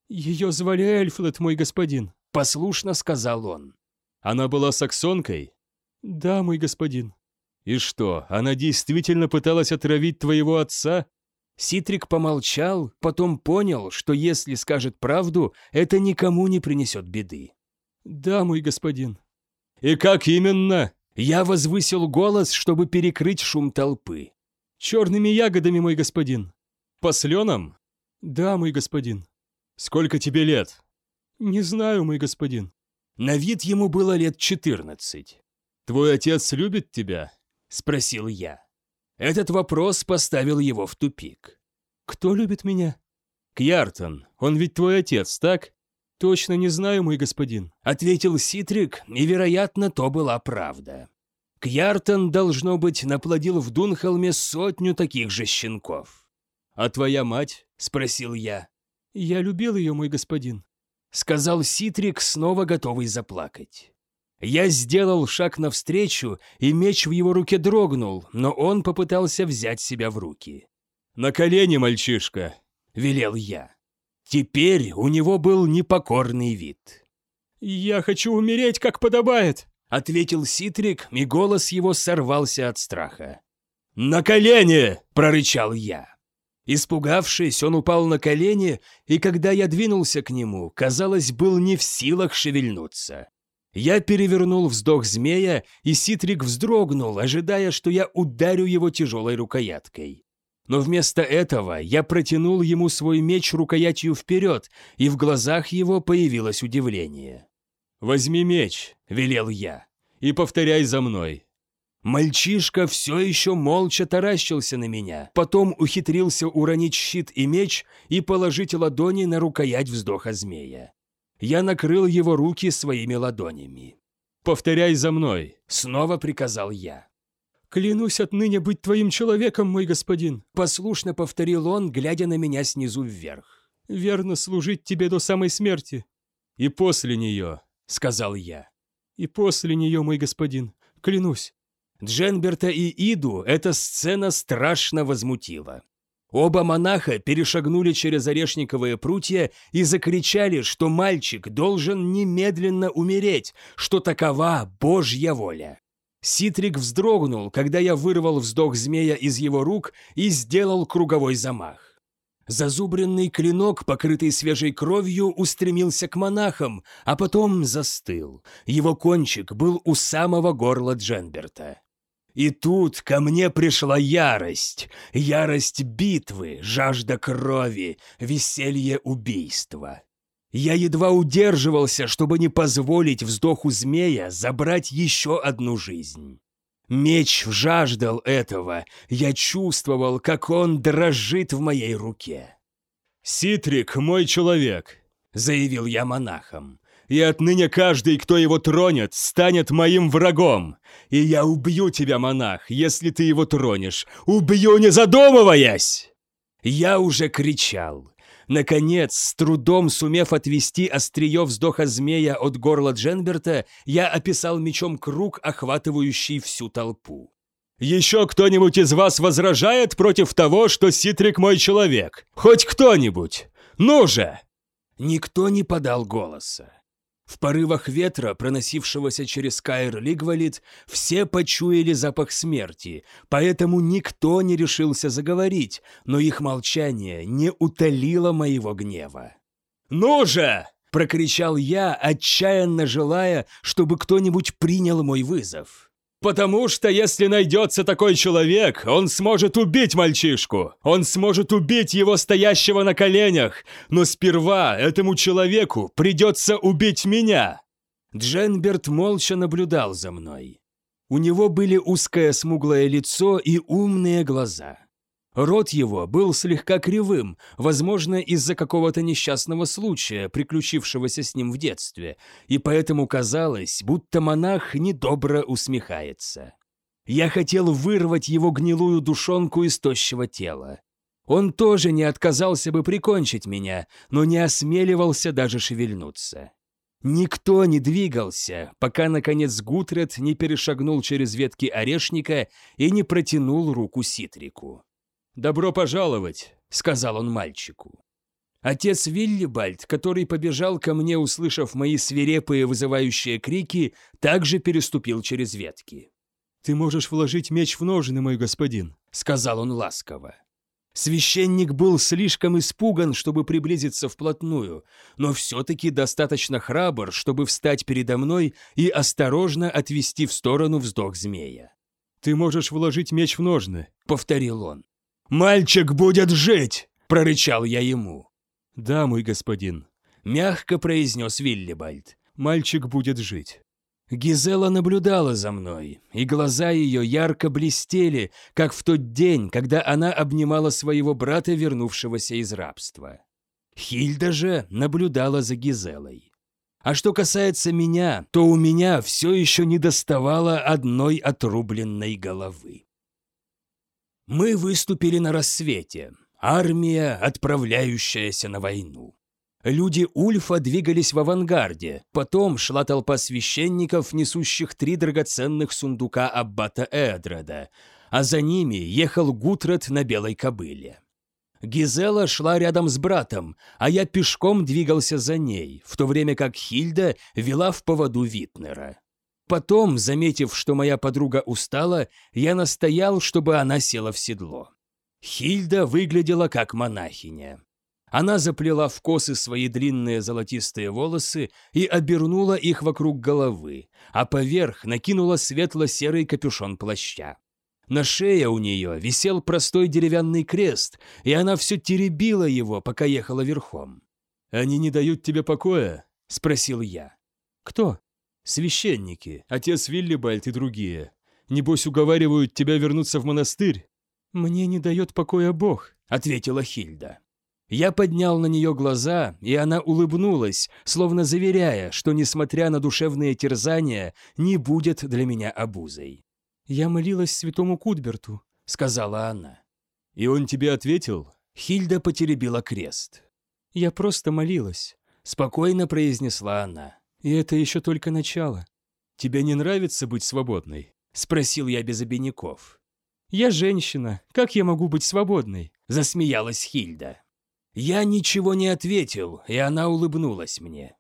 «Ее звали Эльфлет, мой господин», — послушно сказал он. «Она была саксонкой?» «Да, мой господин». «И что, она действительно пыталась отравить твоего отца?» Ситрик помолчал, потом понял, что если скажет правду, это никому не принесет беды. «Да, мой господин». «И как именно?» Я возвысил голос, чтобы перекрыть шум толпы. «Черными ягодами, мой господин». «По сленам?» «Да, мой господин». «Сколько тебе лет?» «Не знаю, мой господин». На вид ему было лет четырнадцать. «Твой отец любит тебя?» — спросил я. Этот вопрос поставил его в тупик. «Кто любит меня?» «Кьяртон. Он ведь твой отец, так?» «Точно не знаю, мой господин», — ответил Ситрик, и, вероятно, то была правда. Кьяртон, должно быть, наплодил в Дунхолме сотню таких же щенков. «А твоя мать?» — спросил я. «Я любил ее, мой господин», — сказал Ситрик, снова готовый заплакать. Я сделал шаг навстречу, и меч в его руке дрогнул, но он попытался взять себя в руки. «На колени, мальчишка!» — велел я. Теперь у него был непокорный вид. «Я хочу умереть, как подобает!» — ответил Ситрик, и голос его сорвался от страха. «На колени!» — прорычал я. Испугавшись, он упал на колени, и когда я двинулся к нему, казалось, был не в силах шевельнуться. Я перевернул вздох змея, и Ситрик вздрогнул, ожидая, что я ударю его тяжелой рукояткой. Но вместо этого я протянул ему свой меч рукоятью вперед, и в глазах его появилось удивление. «Возьми меч», — велел я, — «и повторяй за мной. Мальчишка все еще молча таращился на меня, потом ухитрился уронить щит и меч и положить ладони на рукоять вздоха змея. Я накрыл его руки своими ладонями. «Повторяй за мной», — снова приказал я. «Клянусь отныне быть твоим человеком, мой господин», — послушно повторил он, глядя на меня снизу вверх. «Верно служить тебе до самой смерти». «И после нее», — сказал я. «И после нее, мой господин, клянусь». Дженберта и Иду эта сцена страшно возмутила. Оба монаха перешагнули через орешниковые прутья и закричали, что мальчик должен немедленно умереть, что такова Божья воля. Ситрик вздрогнул, когда я вырвал вздох змея из его рук и сделал круговой замах. Зазубренный клинок, покрытый свежей кровью, устремился к монахам, а потом застыл. Его кончик был у самого горла Дженберта. И тут ко мне пришла ярость, ярость битвы, жажда крови, веселье убийства. Я едва удерживался, чтобы не позволить вздоху змея забрать еще одну жизнь. Меч жаждал этого, я чувствовал, как он дрожит в моей руке. «Ситрик, мой человек», — заявил я монахам и отныне каждый, кто его тронет, станет моим врагом. И я убью тебя, монах, если ты его тронешь. Убью, не задумываясь!» Я уже кричал. Наконец, с трудом сумев отвести острие вздоха змея от горла Дженберта, я описал мечом круг, охватывающий всю толпу. «Еще кто-нибудь из вас возражает против того, что Ситрик мой человек? Хоть кто-нибудь? Ну же!» Никто не подал голоса. В порывах ветра, проносившегося через Каир Лигвалит, все почуяли запах смерти, поэтому никто не решился заговорить, но их молчание не утолило моего гнева. «Ну же!» – прокричал я, отчаянно желая, чтобы кто-нибудь принял мой вызов. Потому что если найдется такой человек, он сможет убить мальчишку. Он сможет убить его стоящего на коленях. Но сперва этому человеку придется убить меня. Дженберт молча наблюдал за мной. У него были узкое смуглое лицо и умные глаза. Рот его был слегка кривым, возможно, из-за какого-то несчастного случая, приключившегося с ним в детстве, и поэтому казалось, будто монах недобро усмехается. Я хотел вырвать его гнилую душонку из тощего тела. Он тоже не отказался бы прикончить меня, но не осмеливался даже шевельнуться. Никто не двигался, пока, наконец, Гутред не перешагнул через ветки орешника и не протянул руку Ситрику. «Добро пожаловать», — сказал он мальчику. Отец Виллибальд, который побежал ко мне, услышав мои свирепые вызывающие крики, также переступил через ветки. «Ты можешь вложить меч в ножны, мой господин», — сказал он ласково. Священник был слишком испуган, чтобы приблизиться вплотную, но все-таки достаточно храбр, чтобы встать передо мной и осторожно отвести в сторону вздох змея. «Ты можешь вложить меч в ножны», — повторил он. «Мальчик будет жить!» – прорычал я ему. «Да, мой господин», – мягко произнес Виллибальд. «Мальчик будет жить». Гизела наблюдала за мной, и глаза ее ярко блестели, как в тот день, когда она обнимала своего брата, вернувшегося из рабства. Хильда же наблюдала за Гизелой. А что касается меня, то у меня все еще не доставало одной отрубленной головы. Мы выступили на рассвете. Армия, отправляющаяся на войну. Люди Ульфа двигались в авангарде, потом шла толпа священников, несущих три драгоценных сундука аббата Эдреда, а за ними ехал Гутред на белой кобыле. Гизела шла рядом с братом, а я пешком двигался за ней, в то время как Хильда вела в поводу Витнера. Потом, заметив, что моя подруга устала, я настоял, чтобы она села в седло. Хильда выглядела как монахиня. Она заплела в косы свои длинные золотистые волосы и обернула их вокруг головы, а поверх накинула светло-серый капюшон плаща. На шее у нее висел простой деревянный крест, и она все теребила его, пока ехала верхом. «Они не дают тебе покоя?» – спросил я. «Кто?» Священники, отец Виллибальд и другие. Небось, уговаривают тебя вернуться в монастырь?» «Мне не дает покоя Бог», — ответила Хильда. Я поднял на нее глаза, и она улыбнулась, словно заверяя, что, несмотря на душевные терзания, не будет для меня обузой. «Я молилась святому Кудберту», — сказала она. «И он тебе ответил?» Хильда потеребила крест. «Я просто молилась», — спокойно произнесла она. И это еще только начало. Тебе не нравится быть свободной? — спросил я без обиняков. «Я женщина, как я могу быть свободной?» — засмеялась Хильда. Я ничего не ответил, и она улыбнулась мне.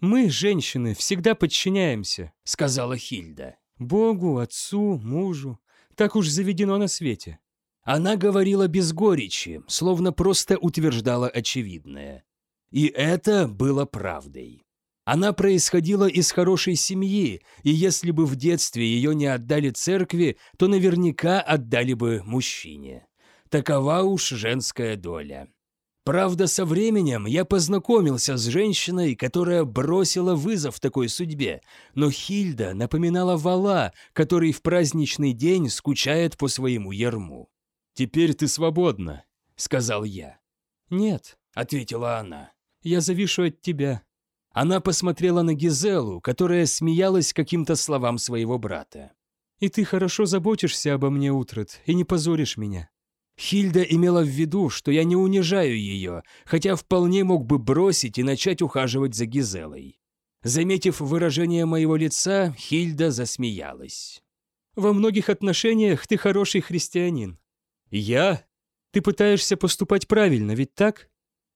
«Мы, женщины, всегда подчиняемся», — сказала Хильда. «Богу, отцу, мужу. Так уж заведено на свете». Она говорила без горечи, словно просто утверждала очевидное. И это было правдой. Она происходила из хорошей семьи, и если бы в детстве ее не отдали церкви, то наверняка отдали бы мужчине. Такова уж женская доля. Правда, со временем я познакомился с женщиной, которая бросила вызов такой судьбе, но Хильда напоминала вала, который в праздничный день скучает по своему ярму. «Теперь ты свободна», — сказал я. «Нет», — ответила она. «Я завишу от тебя». Она посмотрела на Гизелу, которая смеялась каким-то словам своего брата. «И ты хорошо заботишься обо мне, Утрат, и не позоришь меня. Хильда имела в виду, что я не унижаю ее, хотя вполне мог бы бросить и начать ухаживать за Гизелой. Заметив выражение моего лица, Хильда засмеялась. «Во многих отношениях ты хороший христианин». «Я?» «Ты пытаешься поступать правильно, ведь так?»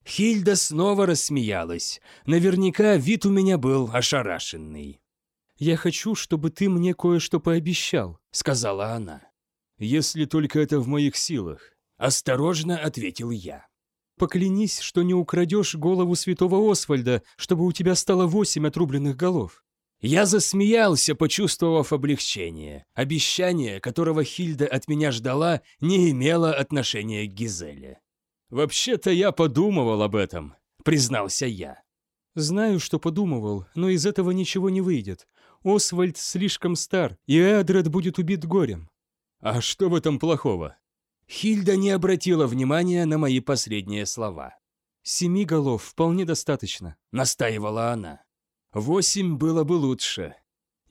Хильда снова рассмеялась. Наверняка вид у меня был ошарашенный. «Я хочу, чтобы ты мне кое-что пообещал», — сказала она. «Если только это в моих силах», — осторожно ответил я. «Поклянись, что не украдешь голову святого Освальда, чтобы у тебя стало восемь отрубленных голов». Я засмеялся, почувствовав облегчение. Обещание, которого Хильда от меня ждала, не имело отношения к Гизеле. «Вообще-то я подумывал об этом», — признался я. «Знаю, что подумывал, но из этого ничего не выйдет. Освальд слишком стар, и Эдред будет убит горем. А что в этом плохого? Хильда не обратила внимания на мои последние слова. «Семи голов вполне достаточно», — настаивала она. «Восемь было бы лучше».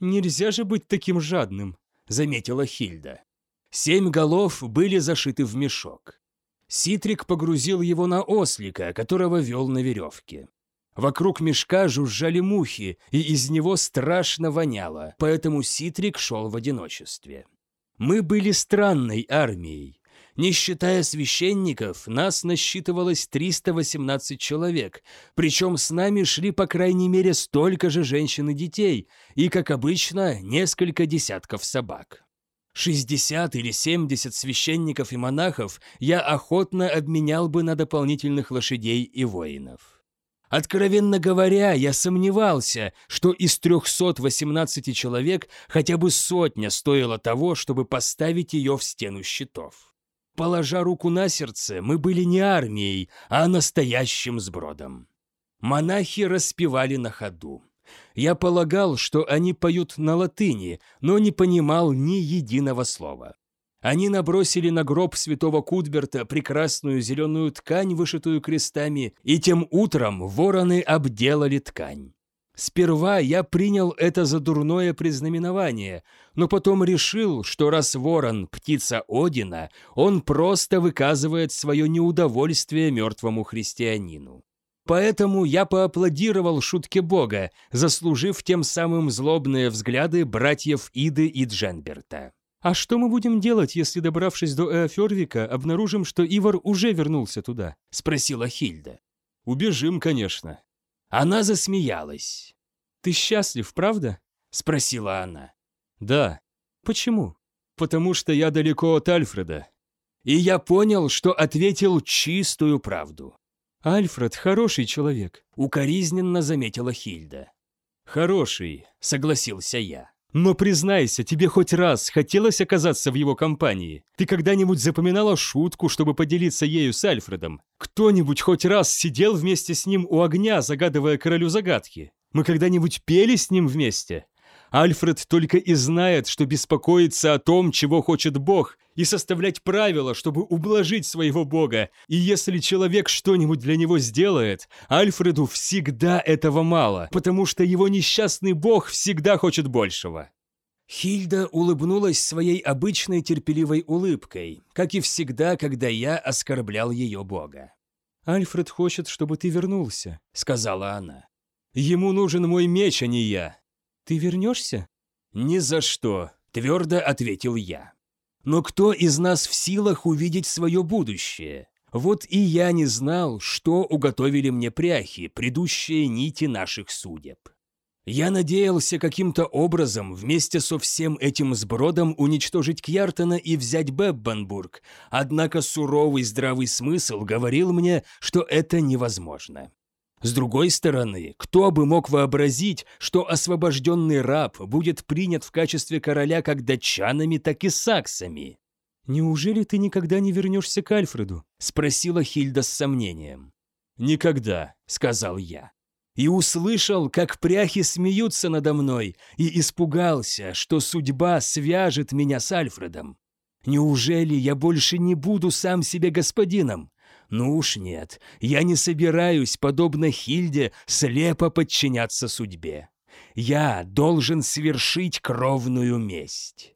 «Нельзя же быть таким жадным», — заметила Хильда. Семь голов были зашиты в мешок. Ситрик погрузил его на ослика, которого вел на веревке. Вокруг мешка жужжали мухи, и из него страшно воняло, поэтому Ситрик шел в одиночестве. Мы были странной армией. Не считая священников, нас насчитывалось 318 человек, причем с нами шли по крайней мере столько же женщин и детей, и, как обычно, несколько десятков собак. 60 или 70 священников и монахов я охотно обменял бы на дополнительных лошадей и воинов. Откровенно говоря, я сомневался, что из 318 человек хотя бы сотня стоила того, чтобы поставить ее в стену щитов. Положа руку на сердце, мы были не армией, а настоящим сбродом. Монахи распевали на ходу. Я полагал, что они поют на латыни, но не понимал ни единого слова. Они набросили на гроб святого Кудберта прекрасную зеленую ткань, вышитую крестами, и тем утром вороны обделали ткань. Сперва я принял это за дурное признаменование, но потом решил, что раз ворон – птица Одина, он просто выказывает свое неудовольствие мертвому христианину. Поэтому я поаплодировал шутке Бога, заслужив тем самым злобные взгляды братьев Иды и Дженберта. «А что мы будем делать, если, добравшись до Эофервика, обнаружим, что Ивар уже вернулся туда?» — спросила Хильда. «Убежим, конечно». Она засмеялась. «Ты счастлив, правда?» — спросила она. «Да». «Почему?» «Потому что я далеко от Альфреда». И я понял, что ответил чистую правду. «Альфред хороший человек», — укоризненно заметила Хильда. «Хороший», — согласился я. Но признайся, тебе хоть раз хотелось оказаться в его компании? Ты когда-нибудь запоминала шутку, чтобы поделиться ею с Альфредом? Кто-нибудь хоть раз сидел вместе с ним у огня, загадывая королю загадки? Мы когда-нибудь пели с ним вместе? Альфред только и знает, что беспокоиться о том, чего хочет Бог, и составлять правила, чтобы ублажить своего Бога. И если человек что-нибудь для него сделает, Альфреду всегда этого мало, потому что его несчастный Бог всегда хочет большего. Хильда улыбнулась своей обычной терпеливой улыбкой, как и всегда, когда я оскорблял ее Бога. «Альфред хочет, чтобы ты вернулся», — сказала она. «Ему нужен мой меч, а не я». «Ты вернешься?» «Ни за что», — твердо ответил я. Но кто из нас в силах увидеть свое будущее? Вот и я не знал, что уготовили мне пряхи, предыдущие нити наших судеб. Я надеялся каким-то образом вместе со всем этим сбродом уничтожить Кьяртона и взять Беббенбург, однако суровый здравый смысл говорил мне, что это невозможно. С другой стороны, кто бы мог вообразить, что освобожденный раб будет принят в качестве короля как датчанами, так и саксами? «Неужели ты никогда не вернешься к Альфреду?» — спросила Хильда с сомнением. «Никогда», — сказал я и услышал, как пряхи смеются надо мной, и испугался, что судьба свяжет меня с Альфредом. Неужели я больше не буду сам себе господином? Ну уж нет, я не собираюсь, подобно Хильде, слепо подчиняться судьбе. Я должен свершить кровную месть.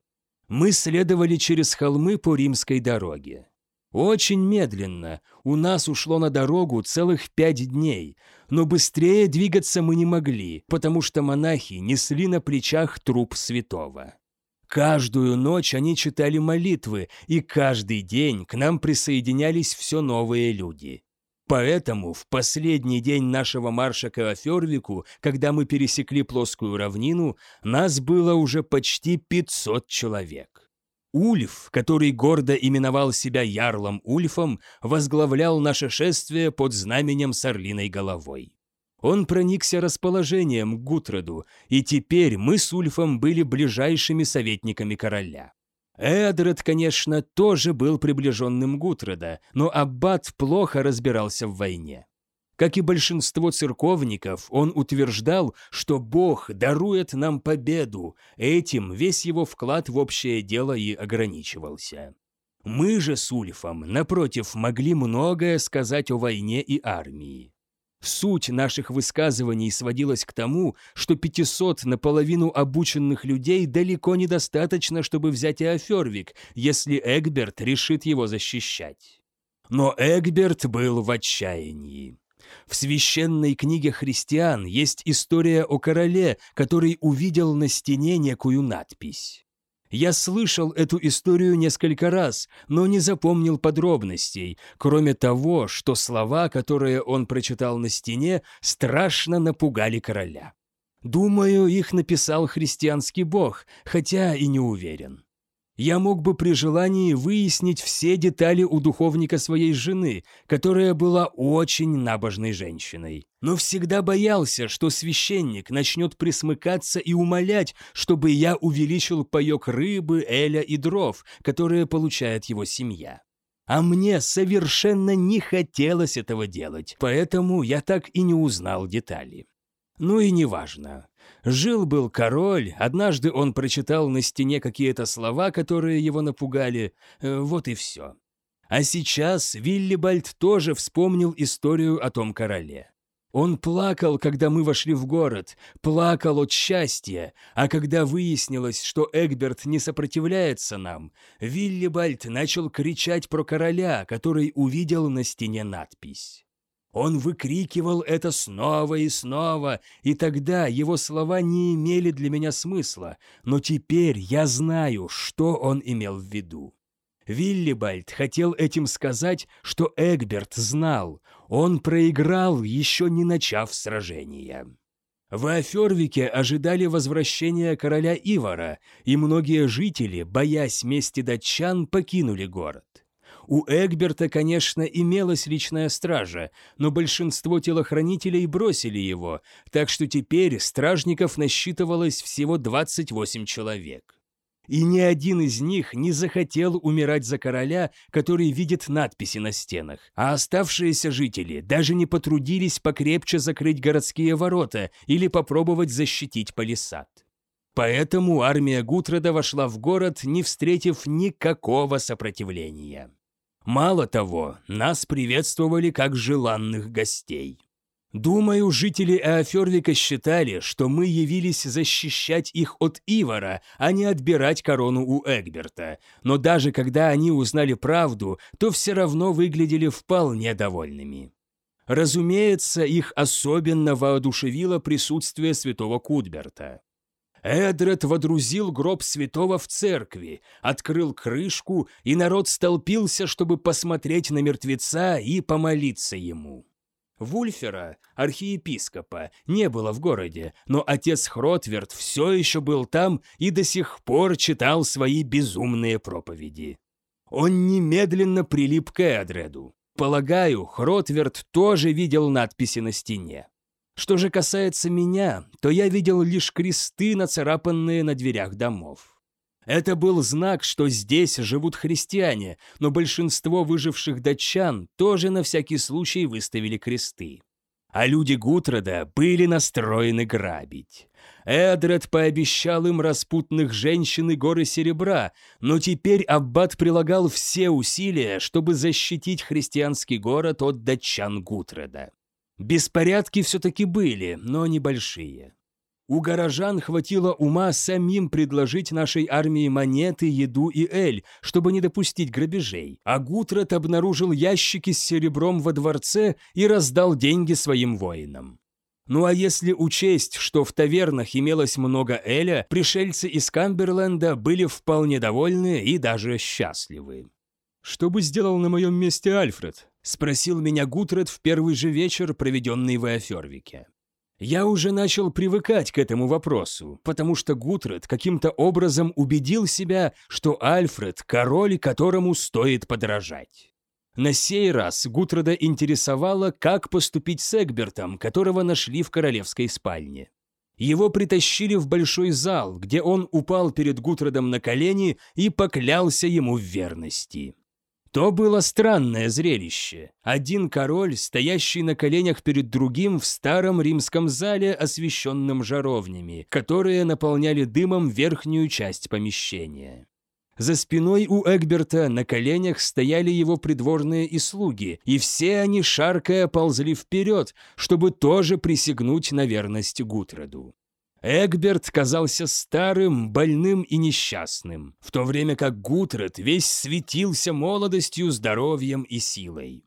Мы следовали через холмы по римской дороге. Очень медленно, у нас ушло на дорогу целых пять дней, но быстрее двигаться мы не могли, потому что монахи несли на плечах труп святого. Каждую ночь они читали молитвы, и каждый день к нам присоединялись все новые люди. Поэтому в последний день нашего марша к Афервику, когда мы пересекли плоскую равнину, нас было уже почти 500 человек. Ульф, который гордо именовал себя Ярлом Ульфом, возглавлял наше шествие под знаменем с орлиной головой. Он проникся расположением к Гутроду, и теперь мы с Ульфом были ближайшими советниками короля. Эдред, конечно, тоже был приближенным Гутрода, но Аббат плохо разбирался в войне. Как и большинство церковников, он утверждал, что Бог дарует нам победу, этим весь его вклад в общее дело и ограничивался. Мы же с Ульфом, напротив, могли многое сказать о войне и армии. Суть наших высказываний сводилась к тому, что 500 наполовину обученных людей далеко недостаточно, чтобы взять Иофервик, если Эгберт решит его защищать. Но Эгберт был в отчаянии. В священной книге христиан есть история о короле, который увидел на стене некую надпись. Я слышал эту историю несколько раз, но не запомнил подробностей, кроме того, что слова, которые он прочитал на стене, страшно напугали короля. Думаю, их написал христианский бог, хотя и не уверен. Я мог бы при желании выяснить все детали у духовника своей жены, которая была очень набожной женщиной. Но всегда боялся, что священник начнет присмыкаться и умолять, чтобы я увеличил паек рыбы, эля и дров, которые получает его семья. А мне совершенно не хотелось этого делать, поэтому я так и не узнал детали. Ну и неважно. Жил-был король, однажды он прочитал на стене какие-то слова, которые его напугали, э, вот и все. А сейчас Виллибальд тоже вспомнил историю о том короле. Он плакал, когда мы вошли в город, плакал от счастья, а когда выяснилось, что Эгберт не сопротивляется нам, Виллибальд начал кричать про короля, который увидел на стене надпись. Он выкрикивал это снова и снова, и тогда его слова не имели для меня смысла, но теперь я знаю, что он имел в виду. Виллибальд хотел этим сказать, что Эгберт знал, он проиграл, еще не начав сражения. В Афервике ожидали возвращения короля Ивара, и многие жители, боясь мести датчан, покинули город. У Эгберта, конечно, имелась личная стража, но большинство телохранителей бросили его, так что теперь стражников насчитывалось всего 28 человек. И ни один из них не захотел умирать за короля, который видит надписи на стенах, а оставшиеся жители даже не потрудились покрепче закрыть городские ворота или попробовать защитить палисад. Поэтому армия Гутреда вошла в город, не встретив никакого сопротивления. Мало того, нас приветствовали как желанных гостей. Думаю, жители Эофервика считали, что мы явились защищать их от Ивара, а не отбирать корону у Эгберта. Но даже когда они узнали правду, то все равно выглядели вполне довольными. Разумеется, их особенно воодушевило присутствие святого Кудберта. Эдред водрузил гроб святого в церкви, открыл крышку, и народ столпился, чтобы посмотреть на мертвеца и помолиться ему. Вульфера, архиепископа, не было в городе, но отец Хротверд все еще был там и до сих пор читал свои безумные проповеди. Он немедленно прилип к Эдреду. Полагаю, Хротверд тоже видел надписи на стене. Что же касается меня, то я видел лишь кресты, нацарапанные на дверях домов. Это был знак, что здесь живут христиане, но большинство выживших датчан тоже на всякий случай выставили кресты. А люди Гутрода были настроены грабить. Эдред пообещал им распутных женщин и горы серебра, но теперь Аббат прилагал все усилия, чтобы защитить христианский город от датчан Гутрода. Беспорядки все-таки были, но небольшие. У горожан хватило ума самим предложить нашей армии монеты, еду и эль, чтобы не допустить грабежей, а Гутрат обнаружил ящики с серебром во дворце и раздал деньги своим воинам. Ну а если учесть, что в тавернах имелось много эля, пришельцы из Камберленда были вполне довольны и даже счастливы. «Что бы сделал на моем месте Альфред?» — спросил меня Гутред в первый же вечер, проведенный в Эофервике. Я уже начал привыкать к этому вопросу, потому что Гутред каким-то образом убедил себя, что Альфред – король, которому стоит подражать. На сей раз Гутреда интересовало, как поступить с Эгбертом, которого нашли в королевской спальне. Его притащили в большой зал, где он упал перед Гутредом на колени и поклялся ему в верности. То было странное зрелище. Один король, стоящий на коленях перед другим в старом римском зале, освещенном жаровнями, которые наполняли дымом верхнюю часть помещения. За спиной у Эгберта на коленях стояли его придворные и слуги, и все они, шаркая, ползли вперед, чтобы тоже присягнуть на верность Гутроду. Эгберт казался старым, больным и несчастным, в то время как Гутред весь светился молодостью, здоровьем и силой.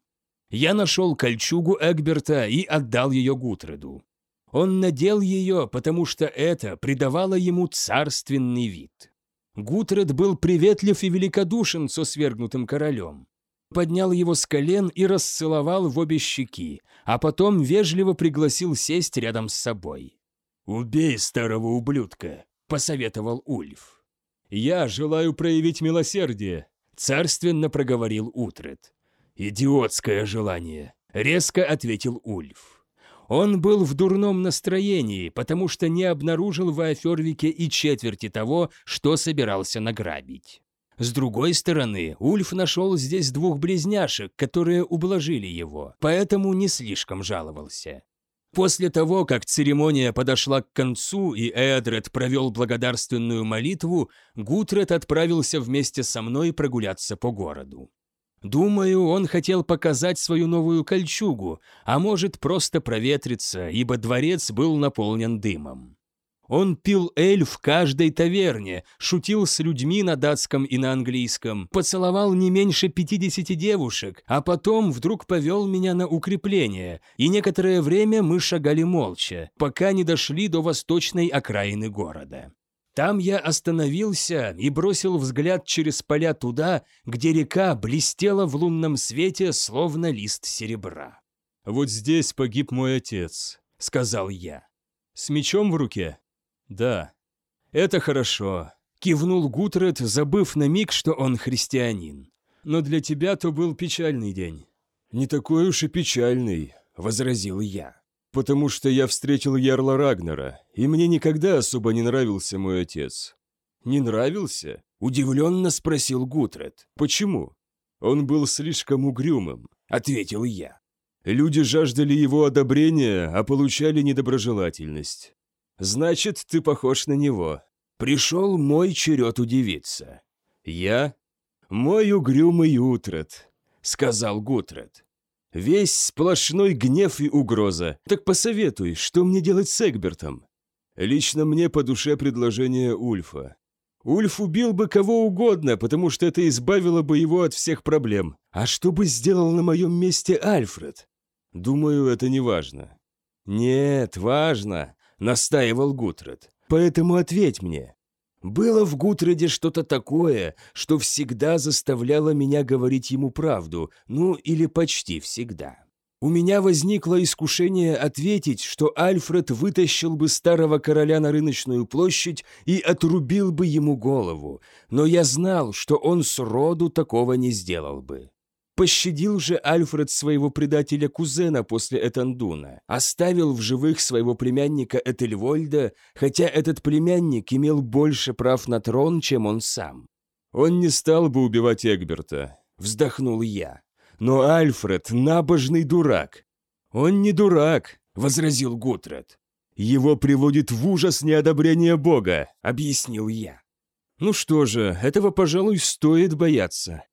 Я нашел кольчугу Эгберта и отдал ее Гутреду. Он надел ее, потому что это придавало ему царственный вид. Гутред был приветлив и великодушен со свергнутым королем. Поднял его с колен и расцеловал в обе щеки, а потом вежливо пригласил сесть рядом с собой. «Убей старого ублюдка», — посоветовал Ульф. «Я желаю проявить милосердие», — царственно проговорил Утрет. «Идиотское желание», — резко ответил Ульф. Он был в дурном настроении, потому что не обнаружил в Афервике и четверти того, что собирался награбить. С другой стороны, Ульф нашел здесь двух близняшек, которые ублажили его, поэтому не слишком жаловался. После того, как церемония подошла к концу и Эдред провел благодарственную молитву, Гутред отправился вместе со мной прогуляться по городу. Думаю, он хотел показать свою новую кольчугу, а может просто проветриться, ибо дворец был наполнен дымом. Он пил эль в каждой таверне, шутил с людьми на датском и на английском, поцеловал не меньше 50 девушек, а потом вдруг повел меня на укрепление, и некоторое время мы шагали молча, пока не дошли до восточной окраины города. Там я остановился и бросил взгляд через поля туда, где река блестела в лунном свете, словно лист серебра. «Вот здесь погиб мой отец», — сказал я. «С мечом в руке?» «Да, это хорошо», — кивнул Гутред, забыв на миг, что он христианин. «Но для тебя то был печальный день». «Не такой уж и печальный», — возразил я. «Потому что я встретил Ярла Рагнера, и мне никогда особо не нравился мой отец». «Не нравился?» — удивленно спросил Гутред. «Почему?» «Он был слишком угрюмым», — ответил я. Люди жаждали его одобрения, а получали недоброжелательность. Значит, ты похож на него. Пришел мой черед удивиться. Я? Мой угрюмый Утрат, сказал Гутрат. Весь сплошной гнев и угроза. Так посоветуй, что мне делать с Эгбертом? Лично мне по душе предложение Ульфа. Ульф убил бы кого угодно, потому что это избавило бы его от всех проблем. А что бы сделал на моем месте Альфред? Думаю, это не важно. Нет, важно. — настаивал Гутред. Поэтому ответь мне. Было в Гутреде что-то такое, что всегда заставляло меня говорить ему правду, ну или почти всегда. У меня возникло искушение ответить, что Альфред вытащил бы старого короля на рыночную площадь и отрубил бы ему голову, но я знал, что он сроду такого не сделал бы. Пощадил же Альфред своего предателя-кузена после Этандуна, оставил в живых своего племянника Этельвольда, хотя этот племянник имел больше прав на трон, чем он сам. «Он не стал бы убивать Эгберта», — вздохнул я. «Но Альфред — набожный дурак». «Он не дурак», — возразил Гутред. «Его приводит в ужас неодобрение Бога», — объяснил я. «Ну что же, этого, пожалуй, стоит бояться.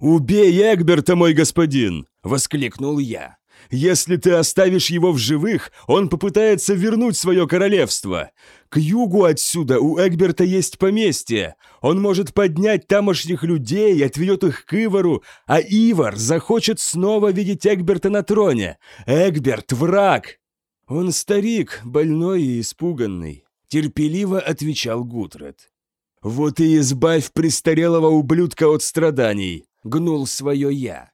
«Убей Эгберта, мой господин!» — воскликнул я. «Если ты оставишь его в живых, он попытается вернуть свое королевство. К югу отсюда у Эгберта есть поместье. Он может поднять тамошних людей отведет их к Ивару, а Ивар захочет снова видеть Эгберта на троне. Эгберт — враг!» «Он старик, больной и испуганный», — терпеливо отвечал Гутред. «Вот и избавь престарелого ублюдка от страданий!» — гнул свое «я».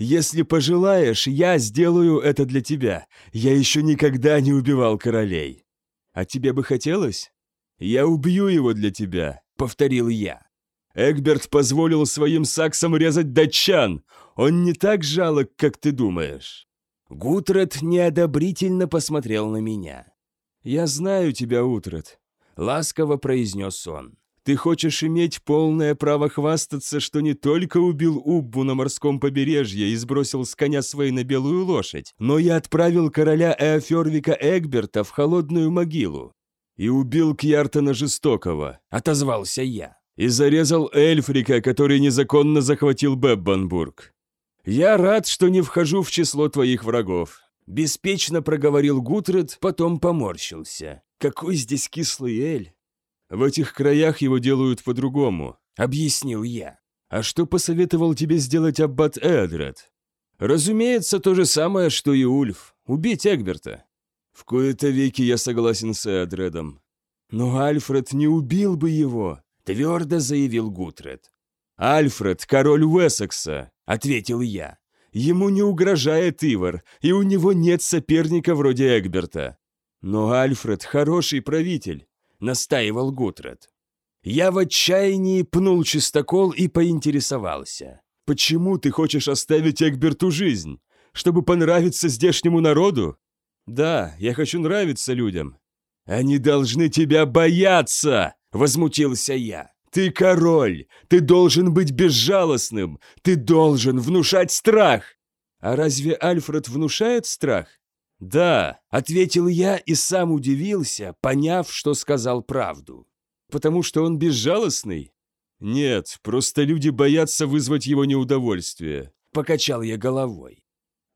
«Если пожелаешь, я сделаю это для тебя. Я еще никогда не убивал королей». «А тебе бы хотелось?» «Я убью его для тебя», — повторил я. «Эгберт позволил своим саксам резать датчан. Он не так жалок, как ты думаешь». Гутред неодобрительно посмотрел на меня. «Я знаю тебя, Утред», — ласково произнес он. Ты хочешь иметь полное право хвастаться, что не только убил Уббу на морском побережье и сбросил с коня своей на белую лошадь, но и отправил короля Эофервика Эгберта в холодную могилу. И убил Кьяртона Жестокого, отозвался я. И зарезал Эльфрика, который незаконно захватил Беббанбург. Я рад, что не вхожу в число твоих врагов. Беспечно проговорил Гутред, потом поморщился. Какой здесь кислый эль. В этих краях его делают по-другому», — объяснил я. «А что посоветовал тебе сделать аббат Эдред?» «Разумеется, то же самое, что и Ульф. Убить Эгберта». «В кои-то веки я согласен с Эдредом». «Но Альфред не убил бы его», — твердо заявил Гутред. «Альфред — король Уэссекса», — ответил я. «Ему не угрожает Ивар, и у него нет соперника вроде Эгберта. Но Альфред — хороший правитель, — настаивал Гутред. Я в отчаянии пнул чистокол и поинтересовался. «Почему ты хочешь оставить Эгберту жизнь? Чтобы понравиться здешнему народу?» «Да, я хочу нравиться людям». «Они должны тебя бояться!» — возмутился я. «Ты король! Ты должен быть безжалостным! Ты должен внушать страх!» «А разве Альфред внушает страх?» «Да», — ответил я и сам удивился, поняв, что сказал правду. «Потому что он безжалостный?» «Нет, просто люди боятся вызвать его неудовольствие», — покачал я головой.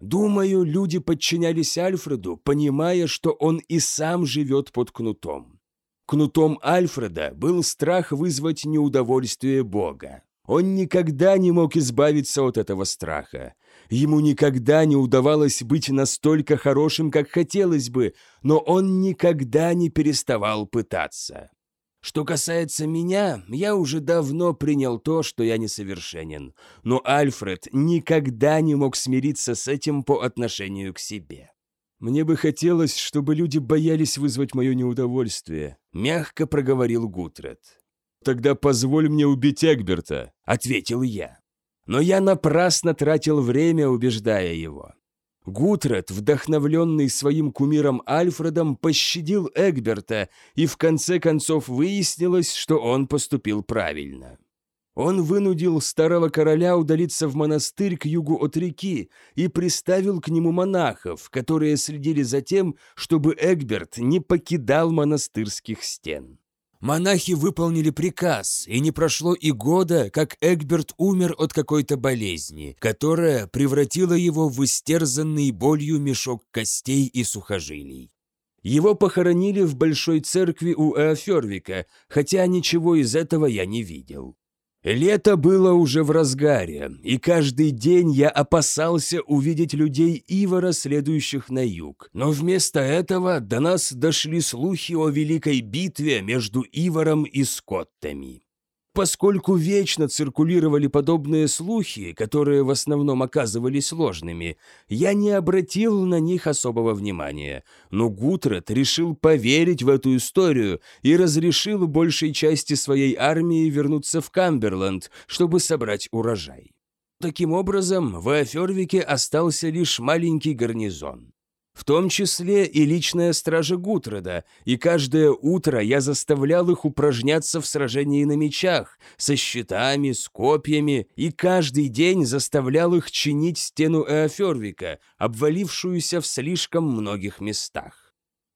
Думаю, люди подчинялись Альфреду, понимая, что он и сам живет под кнутом. Кнутом Альфреда был страх вызвать неудовольствие Бога. Он никогда не мог избавиться от этого страха. Ему никогда не удавалось быть настолько хорошим, как хотелось бы, но он никогда не переставал пытаться. Что касается меня, я уже давно принял то, что я несовершенен, но Альфред никогда не мог смириться с этим по отношению к себе. «Мне бы хотелось, чтобы люди боялись вызвать мое неудовольствие», — мягко проговорил Гутред. «Тогда позволь мне убить Эгберта», — ответил я. Но я напрасно тратил время, убеждая его. Гутред, вдохновленный своим кумиром Альфредом, пощадил Эгберта, и в конце концов выяснилось, что он поступил правильно. Он вынудил старого короля удалиться в монастырь к югу от реки и приставил к нему монахов, которые следили за тем, чтобы Эгберт не покидал монастырских стен. Монахи выполнили приказ, и не прошло и года, как Эгберт умер от какой-то болезни, которая превратила его в истерзанный болью мешок костей и сухожилий. Его похоронили в большой церкви у Эофервика, хотя ничего из этого я не видел. Лето было уже в разгаре, и каждый день я опасался увидеть людей Ивара, следующих на юг. Но вместо этого до нас дошли слухи о великой битве между Иваром и Скоттами. Поскольку вечно циркулировали подобные слухи, которые в основном оказывались ложными, я не обратил на них особого внимания, но Гутрет решил поверить в эту историю и разрешил большей части своей армии вернуться в Камберленд, чтобы собрать урожай. Таким образом, в Афервике остался лишь маленький гарнизон в том числе и личная стража Гутреда, и каждое утро я заставлял их упражняться в сражении на мечах, со щитами, с копьями, и каждый день заставлял их чинить стену Эофервика, обвалившуюся в слишком многих местах.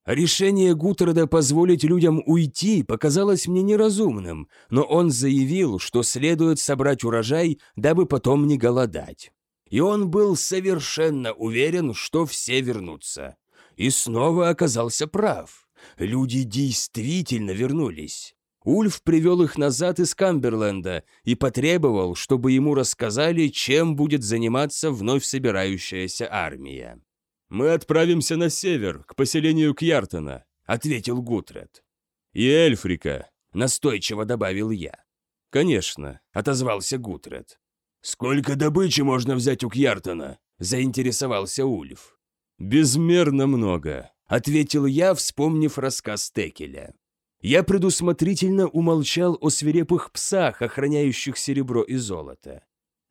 Решение Гутреда позволить людям уйти показалось мне неразумным, но он заявил, что следует собрать урожай, дабы потом не голодать. И он был совершенно уверен, что все вернутся. И снова оказался прав. Люди действительно вернулись. Ульф привел их назад из Камберленда и потребовал, чтобы ему рассказали, чем будет заниматься вновь собирающаяся армия. «Мы отправимся на север, к поселению Кьяртона», — ответил Гутред. «И Эльфрика», — настойчиво добавил я. «Конечно», — отозвался Гутред. «Сколько добычи можно взять у Кьяртона?» – заинтересовался Ульф. «Безмерно много», – ответил я, вспомнив рассказ Текеля. Я предусмотрительно умолчал о свирепых псах, охраняющих серебро и золото.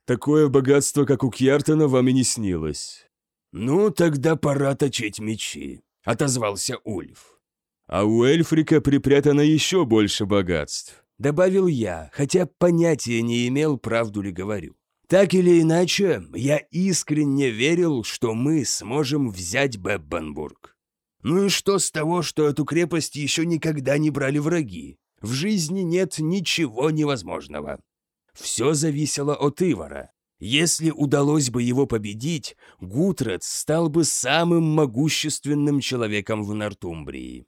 «Такое богатство, как у Кьяртона, вам и не снилось». «Ну, тогда пора точить мечи», — отозвался Ульф. «А у Эльфрика припрятано еще больше богатств», — добавил я, хотя понятия не имел, правду ли говорю. Так или иначе, я искренне верил, что мы сможем взять Беббенбург. Ну и что с того, что эту крепость еще никогда не брали враги? В жизни нет ничего невозможного. Все зависело от Ивара. Если удалось бы его победить, Гутред стал бы самым могущественным человеком в Нортумбрии.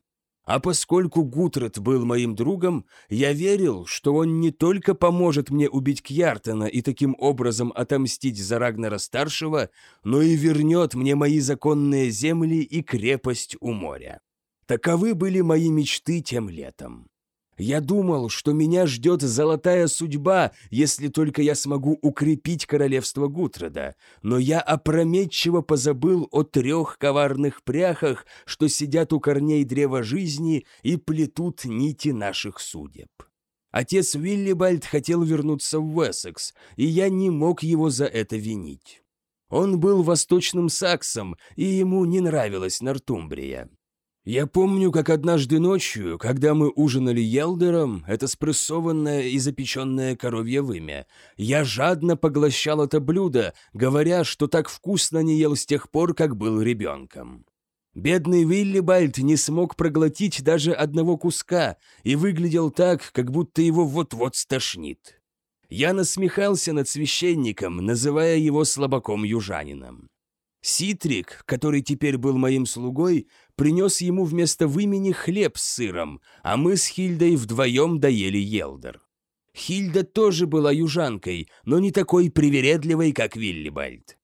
А поскольку Гутред был моим другом, я верил, что он не только поможет мне убить Кьяртона и таким образом отомстить за Рагнера-старшего, но и вернет мне мои законные земли и крепость у моря. Таковы были мои мечты тем летом. Я думал, что меня ждет золотая судьба, если только я смогу укрепить королевство Гутреда, но я опрометчиво позабыл о трех коварных пряхах, что сидят у корней древа жизни и плетут нити наших судеб. Отец Виллибальд хотел вернуться в Уэссекс, и я не мог его за это винить. Он был восточным саксом, и ему не нравилась Нортумбрия. Я помню, как однажды ночью, когда мы ужинали елдером, это спрессованное и запеченное коровье вымя, я жадно поглощал это блюдо, говоря, что так вкусно не ел с тех пор, как был ребенком. Бедный Виллибальд не смог проглотить даже одного куска и выглядел так, как будто его вот-вот стошнит. Я насмехался над священником, называя его слабаком-южанином. Ситрик, который теперь был моим слугой, принес ему вместо вымени хлеб с сыром, а мы с Хильдой вдвоем доели елдер. Хильда тоже была южанкой, но не такой привередливой, как Виллибальд.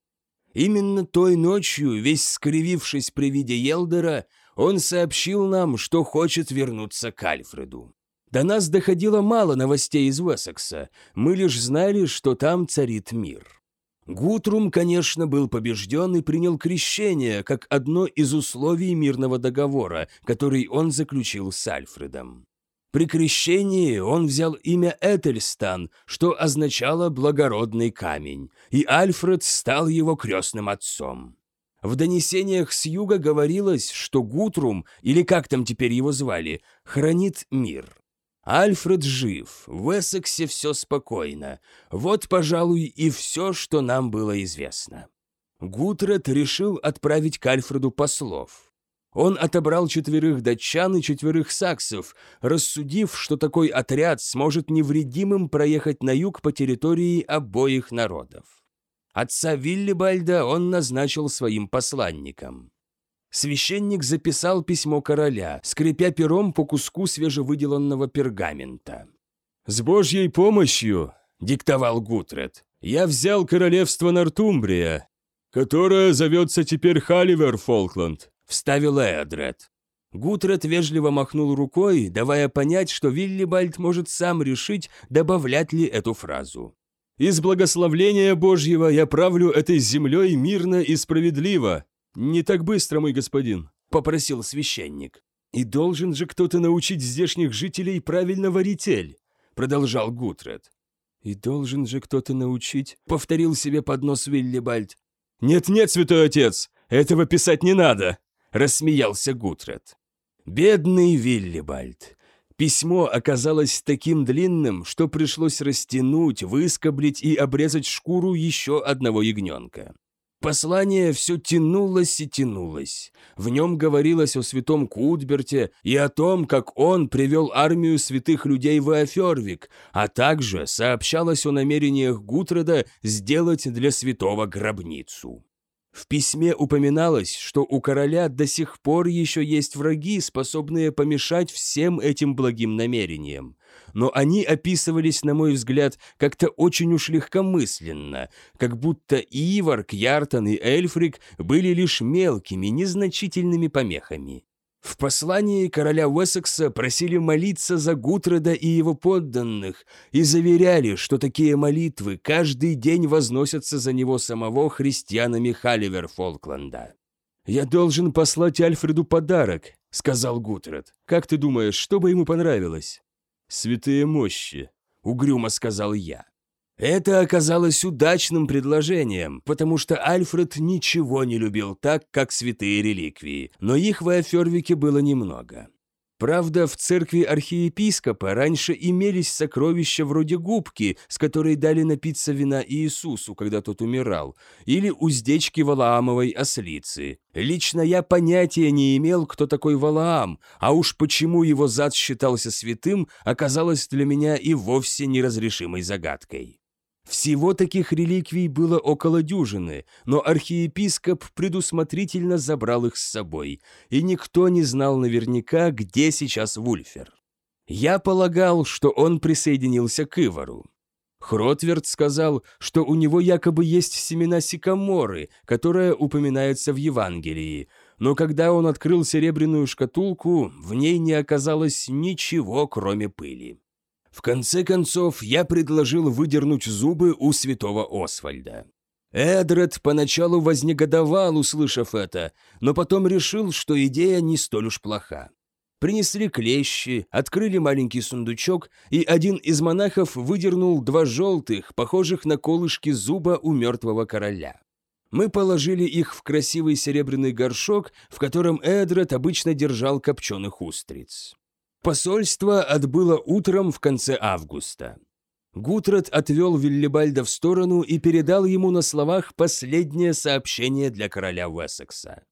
Именно той ночью, весь скривившись при виде Елдера, он сообщил нам, что хочет вернуться к Альфреду. До нас доходило мало новостей из Уэссекса, мы лишь знали, что там царит мир. Гутрум, конечно, был побежден и принял крещение как одно из условий мирного договора, который он заключил с Альфредом. При крещении он взял имя Этельстан, что означало «благородный камень», и Альфред стал его крестным отцом. В донесениях с юга говорилось, что Гутрум, или как там теперь его звали, хранит мир. Альфред жив, в Эссексе все спокойно. Вот, пожалуй, и все, что нам было известно. Гутред решил отправить к Альфреду послов. Он отобрал четверых датчан и четверых саксов, рассудив, что такой отряд сможет невредимым проехать на юг по территории обоих народов. Отца Виллибальда он назначил своим посланником. Священник записал письмо короля, скрипя пером по куску свежевыделанного пергамента. «С Божьей помощью», — диктовал Гутред. «Я взял королевство Нортумбрия, которое зовется теперь Халивер Фолкланд», — вставил Эдред. Гутред вежливо махнул рукой, давая понять, что Виллибальд может сам решить, добавлять ли эту фразу. «Из благословления Божьего я правлю этой землей мирно и справедливо. Не так быстро, мой господин», — попросил священник. «И должен же кто-то научить здешних жителей правильно варить эль», — продолжал Гутред. «И должен же кто-то научить», — повторил себе под нос Виллибальд. «Нет-нет, святой отец, этого писать не надо», — рассмеялся Гутред. Бедный Виллибальд. Письмо оказалось таким длинным, что пришлось растянуть, выскоблить и обрезать шкуру еще одного ягненка. Послание все тянулось и тянулось. В нем говорилось о святом Кутберте и о том, как он привел армию святых людей в Иофервик, а также сообщалось о намерениях Гутреда сделать для святого гробницу. В письме упоминалось, что у короля до сих пор еще есть враги, способные помешать всем этим благим намерениям. Но они описывались, на мой взгляд, как-то очень уж легкомысленно, как будто Ивар, Кьяртан и Эльфрик были лишь мелкими, незначительными помехами. В послании короля Уэссекса просили молиться за Гутреда и его подданных и заверяли, что такие молитвы каждый день возносятся за него самого христианами Халивер Фолкленда. «Я должен послать Альфреду подарок», — сказал Гутред. «Как ты думаешь, что бы ему понравилось?» «Святые мощи», — угрюмо сказал я. Это оказалось удачным предложением, потому что Альфред ничего не любил так, как святые реликвии, но их в Эофервике было немного. Правда, в церкви архиепископа раньше имелись сокровища вроде губки, с которой дали напиться вина Иисусу, когда тот умирал, или уздечки Валаамовой ослицы. Лично я понятия не имел, кто такой Валаам, а уж почему его зад считался святым, оказалось для меня и вовсе неразрешимой загадкой. Всего таких реликвий было около дюжины, но архиепископ предусмотрительно забрал их с собой, и никто не знал наверняка, где сейчас Вульфер. Я полагал, что он присоединился к Ивару. Хротверд сказал, что у него якобы есть семена сикаморы, которая упоминается в Евангелии, но когда он открыл серебряную шкатулку, в ней не оказалось ничего, кроме пыли. В конце концов, я предложил выдернуть зубы у святого Освальда. Эдред поначалу вознегодовал, услышав это, но потом решил, что идея не столь уж плоха. Принесли клещи, открыли маленький сундучок, и один из монахов выдернул два желтых, похожих на колышки зуба у мертвого короля. Мы положили их в красивый серебряный горшок, в котором Эдред обычно держал копченых устриц. Посольство отбыло утром в конце августа. Гутрат отвел Виллибальда в сторону и передал ему на словах последнее сообщение для короля Уэссекса.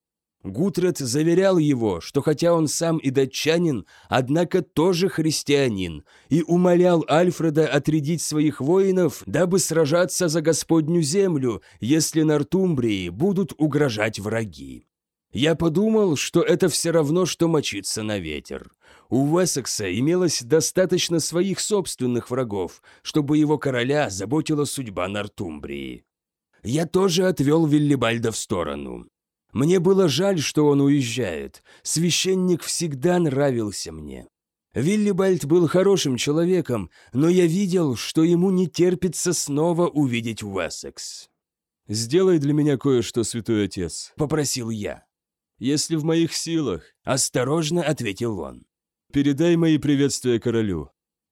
Гутрат заверял его, что хотя он сам и датчанин, однако тоже христианин, и умолял Альфреда отрядить своих воинов, дабы сражаться за Господню землю, если Нортумбрии будут угрожать враги. Я подумал, что это все равно, что мочиться на ветер. У Уэссекса имелось достаточно своих собственных врагов, чтобы его короля заботила судьба Нортумбрии. Я тоже отвел Виллибальда в сторону. Мне было жаль, что он уезжает. Священник всегда нравился мне. Виллибальд был хорошим человеком, но я видел, что ему не терпится снова увидеть Уэссекс. «Сделай для меня кое-что, святой отец», — попросил я. «Если в моих силах», — осторожно ответил он. Передай мои приветствия королю».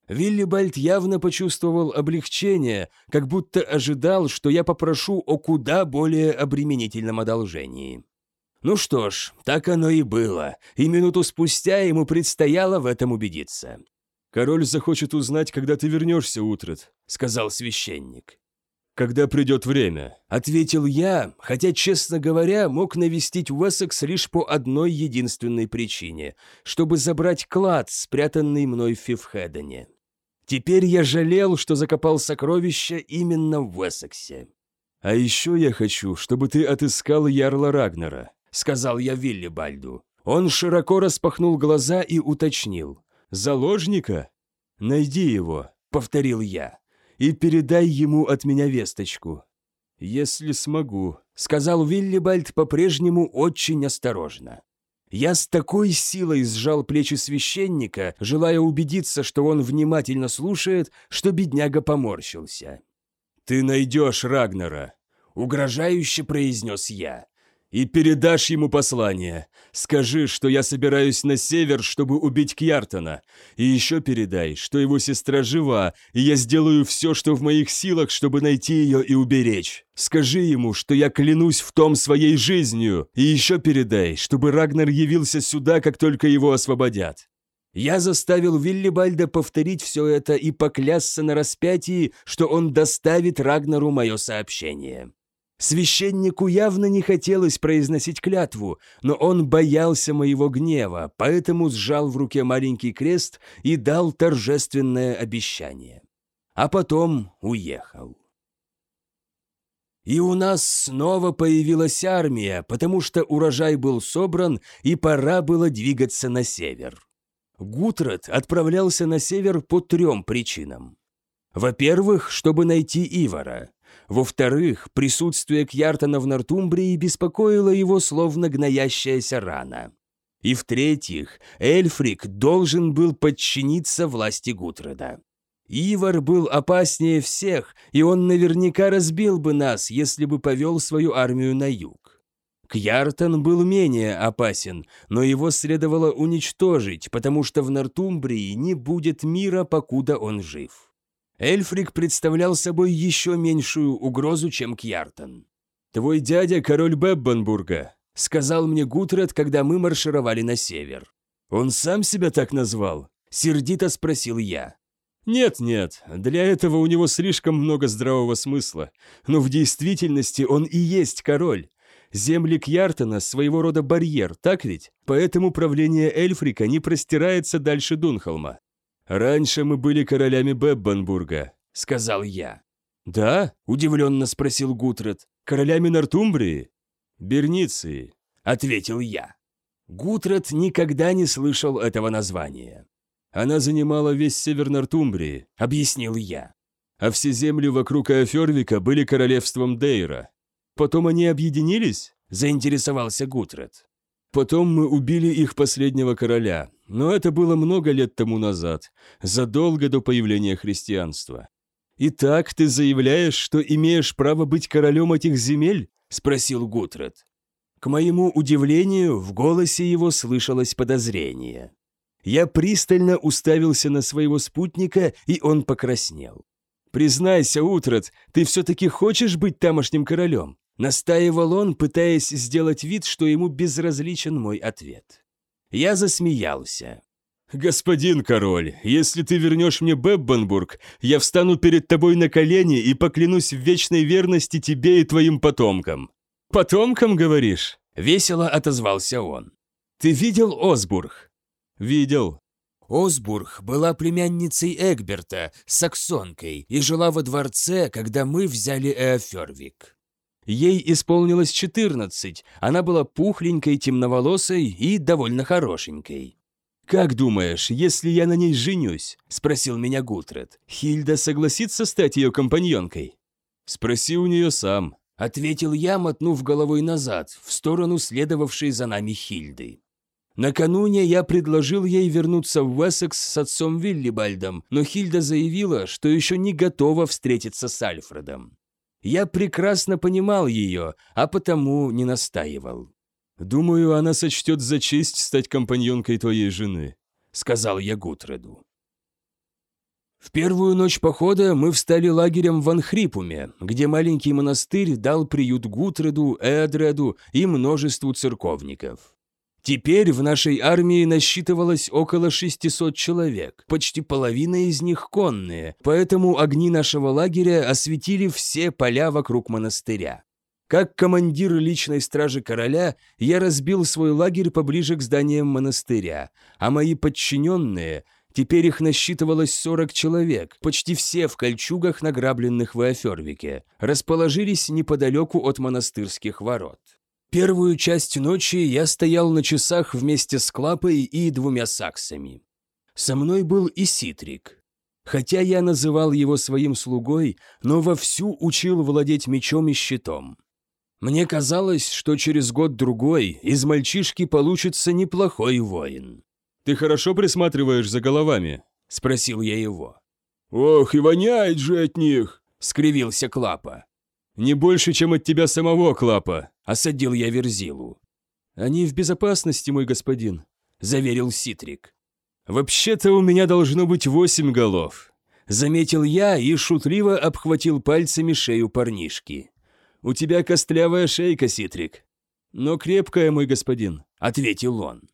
Виллибальд явно почувствовал облегчение, как будто ожидал, что я попрошу о куда более обременительном одолжении. Ну что ж, так оно и было, и минуту спустя ему предстояло в этом убедиться. «Король захочет узнать, когда ты вернешься, Утрат», — сказал священник когда придет время», — ответил я, хотя, честно говоря, мог навестить Уэссекс лишь по одной единственной причине, чтобы забрать клад, спрятанный мной в Фифхедене. Теперь я жалел, что закопал сокровища именно в Уэссексе. «А еще я хочу, чтобы ты отыскал Ярла Рагнера», — сказал я Виллибальду. Он широко распахнул глаза и уточнил. «Заложника? Найди его», — повторил я. И передай ему от меня весточку». «Если смогу», — сказал Виллибальд по-прежнему очень осторожно. Я с такой силой сжал плечи священника, желая убедиться, что он внимательно слушает, что бедняга поморщился. «Ты найдешь Рагнера», — угрожающе произнес я и передашь ему послание. Скажи, что я собираюсь на север, чтобы убить Кьяртона. И еще передай, что его сестра жива, и я сделаю все, что в моих силах, чтобы найти ее и уберечь. Скажи ему, что я клянусь в том своей жизнью, и еще передай, чтобы Рагнар явился сюда, как только его освободят». Я заставил Виллибальда повторить все это и поклясться на распятии, что он доставит Рагнару мое сообщение. Священнику явно не хотелось произносить клятву, но он боялся моего гнева, поэтому сжал в руке маленький крест и дал торжественное обещание. А потом уехал. И у нас снова появилась армия, потому что урожай был собран, и пора было двигаться на север. Гутрат отправлялся на север по трем причинам. Во-первых, чтобы найти Ивара. Во-вторых, присутствие Кьяртона в Нортумбрии беспокоило его словно гноящаяся рана. И в-третьих, Эльфрик должен был подчиниться власти Гутреда. Ивар был опаснее всех, и он наверняка разбил бы нас, если бы повел свою армию на юг. Кьяртон был менее опасен, но его следовало уничтожить, потому что в Нортумбрии не будет мира, покуда он жив. Эльфрик представлял собой еще меньшую угрозу, чем Кьяртон. «Твой дядя – король Беббенбурга», – сказал мне Гутред, когда мы маршировали на север. «Он сам себя так назвал?» – сердито спросил я. «Нет-нет, для этого у него слишком много здравого смысла, но в действительности он и есть король. Земли Кьяртона – своего рода барьер, так ведь? Поэтому правление Эльфрика не простирается дальше Дунхолма. «Раньше мы были королями Беббенбурга», — сказал я. «Да?» — удивленно спросил Гутред. «Королями Нортумбрии?» «Берниции», — ответил я. Гутред никогда не слышал этого названия. «Она занимала весь север Нортумбрии», — объяснил я. «А все земли вокруг Эофервика были королевством Дейра. Потом они объединились?» — заинтересовался Гутред. Потом мы убили их последнего короля, но это было много лет тому назад, задолго до появления христианства. «Итак, ты заявляешь, что имеешь право быть королем этих земель?» – спросил Гутред. К моему удивлению, в голосе его слышалось подозрение. Я пристально уставился на своего спутника, и он покраснел. «Признайся, Утрат, ты все-таки хочешь быть тамошним королем?» Настаивал он, пытаясь сделать вид, что ему безразличен мой ответ. Я засмеялся. «Господин король, если ты вернешь мне Беббенбург, я встану перед тобой на колени и поклянусь в вечной верности тебе и твоим потомкам». «Потомкам, говоришь?» — весело отозвался он. «Ты видел Осбург?» «Видел». Осбург была племянницей Эгберта, саксонкой, и жила во дворце, когда мы взяли Эофервик. Ей исполнилось 14, она была пухленькой, темноволосой и довольно хорошенькой. «Как думаешь, если я на ней женюсь?» – спросил меня Гутред. «Хильда согласится стать ее компаньонкой?» «Спроси у нее сам», – ответил я, мотнув головой назад, в сторону следовавшей за нами Хильды. Накануне я предложил ей вернуться в Уэссекс с отцом Виллибальдом, но Хильда заявила, что еще не готова встретиться с Альфредом. Я прекрасно понимал ее, а потому не настаивал. «Думаю, она сочтет за честь стать компаньонкой твоей жены», — сказал я Гутреду. В первую ночь похода мы встали лагерем в Анхрипуме, где маленький монастырь дал приют Гутреду, Эдреду и множеству церковников. Теперь в нашей армии насчитывалось около 600 человек, почти половина из них конные, поэтому огни нашего лагеря осветили все поля вокруг монастыря. Как командир личной стражи короля, я разбил свой лагерь поближе к зданиям монастыря, а мои подчиненные, теперь их насчитывалось 40 человек, почти все в кольчугах, награбленных в Эофервике, расположились неподалеку от монастырских ворот. Первую часть ночи я стоял на часах вместе с Клапой и двумя саксами. Со мной был и Ситрик. Хотя я называл его своим слугой, но вовсю учил владеть мечом и щитом. Мне казалось, что через год-другой из мальчишки получится неплохой воин. «Ты хорошо присматриваешь за головами?» — спросил я его. «Ох, и воняет же от них!» — скривился Клапа. «Не больше, чем от тебя самого, Клапа!» — осадил я Верзилу. «Они в безопасности, мой господин», — заверил Ситрик. «Вообще-то у меня должно быть восемь голов», — заметил я и шутливо обхватил пальцами шею парнишки. «У тебя костлявая шейка, Ситрик». «Но крепкая, мой господин», — ответил он.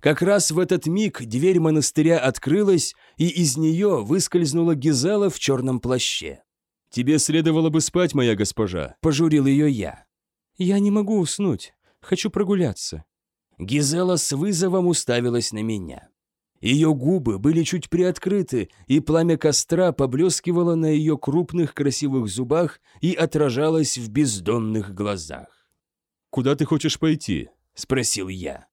Как раз в этот миг дверь монастыря открылась, и из нее выскользнула Гизела в черном плаще. «Тебе следовало бы спать, моя госпожа», — пожурил ее я. «Я не могу уснуть. Хочу прогуляться». Гизела с вызовом уставилась на меня. Ее губы были чуть приоткрыты, и пламя костра поблескивало на ее крупных красивых зубах и отражалось в бездонных глазах. «Куда ты хочешь пойти?» — спросил я.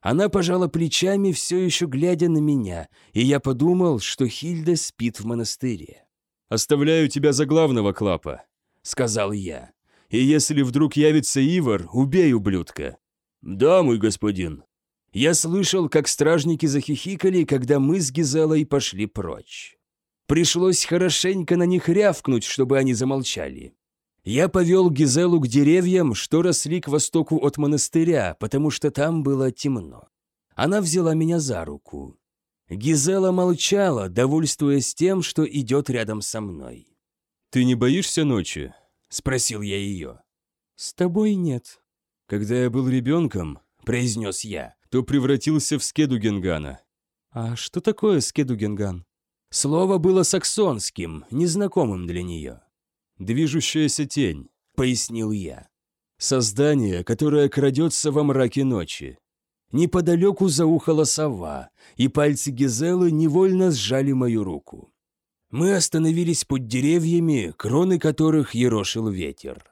Она пожала плечами, все еще глядя на меня, и я подумал, что Хильда спит в монастыре. «Оставляю тебя за главного клапа», — сказал я. «И если вдруг явится Ивар, убей ублюдка». «Да, мой господин». Я слышал, как стражники захихикали, когда мы с Гизелой пошли прочь. Пришлось хорошенько на них рявкнуть, чтобы они замолчали. Я повел Гизелу к деревьям, что росли к востоку от монастыря, потому что там было темно. Она взяла меня за руку. Гизела молчала, довольствуясь тем, что идет рядом со мной. «Ты не боишься ночи?» — спросил я ее. «С тобой нет». «Когда я был ребенком», — произнес я, — то превратился в Скедугенгана. «А что такое Скедугенган?» Слово было саксонским, незнакомым для нее. «Движущаяся тень», — пояснил я. «Создание, которое крадется во мраке ночи. Неподалеку заухала сова, и пальцы Гизелы невольно сжали мою руку. Мы остановились под деревьями, кроны которых ерошил ветер.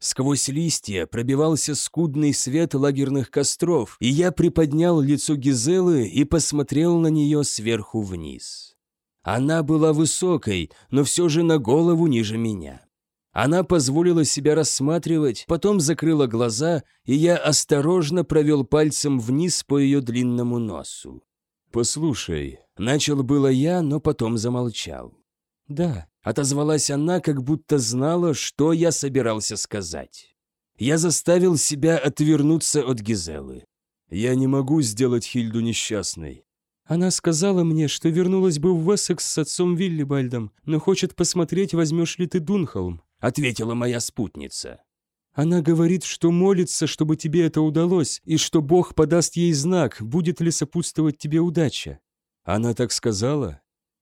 Сквозь листья пробивался скудный свет лагерных костров, и я приподнял лицо Гизелы и посмотрел на нее сверху вниз. Она была высокой, но все же на голову ниже меня. Она позволила себя рассматривать, потом закрыла глаза, и я осторожно провел пальцем вниз по ее длинному носу. «Послушай», — начал было я, но потом замолчал. «Да», — отозвалась она, как будто знала, что я собирался сказать. Я заставил себя отвернуться от Гизелы. «Я не могу сделать Хильду несчастной». Она сказала мне, что вернулась бы в Уэссекс с отцом Виллибальдом, но хочет посмотреть, возьмешь ли ты Дунхолм. — ответила моя спутница. «Она говорит, что молится, чтобы тебе это удалось, и что Бог подаст ей знак, будет ли сопутствовать тебе удача». «Она так сказала?»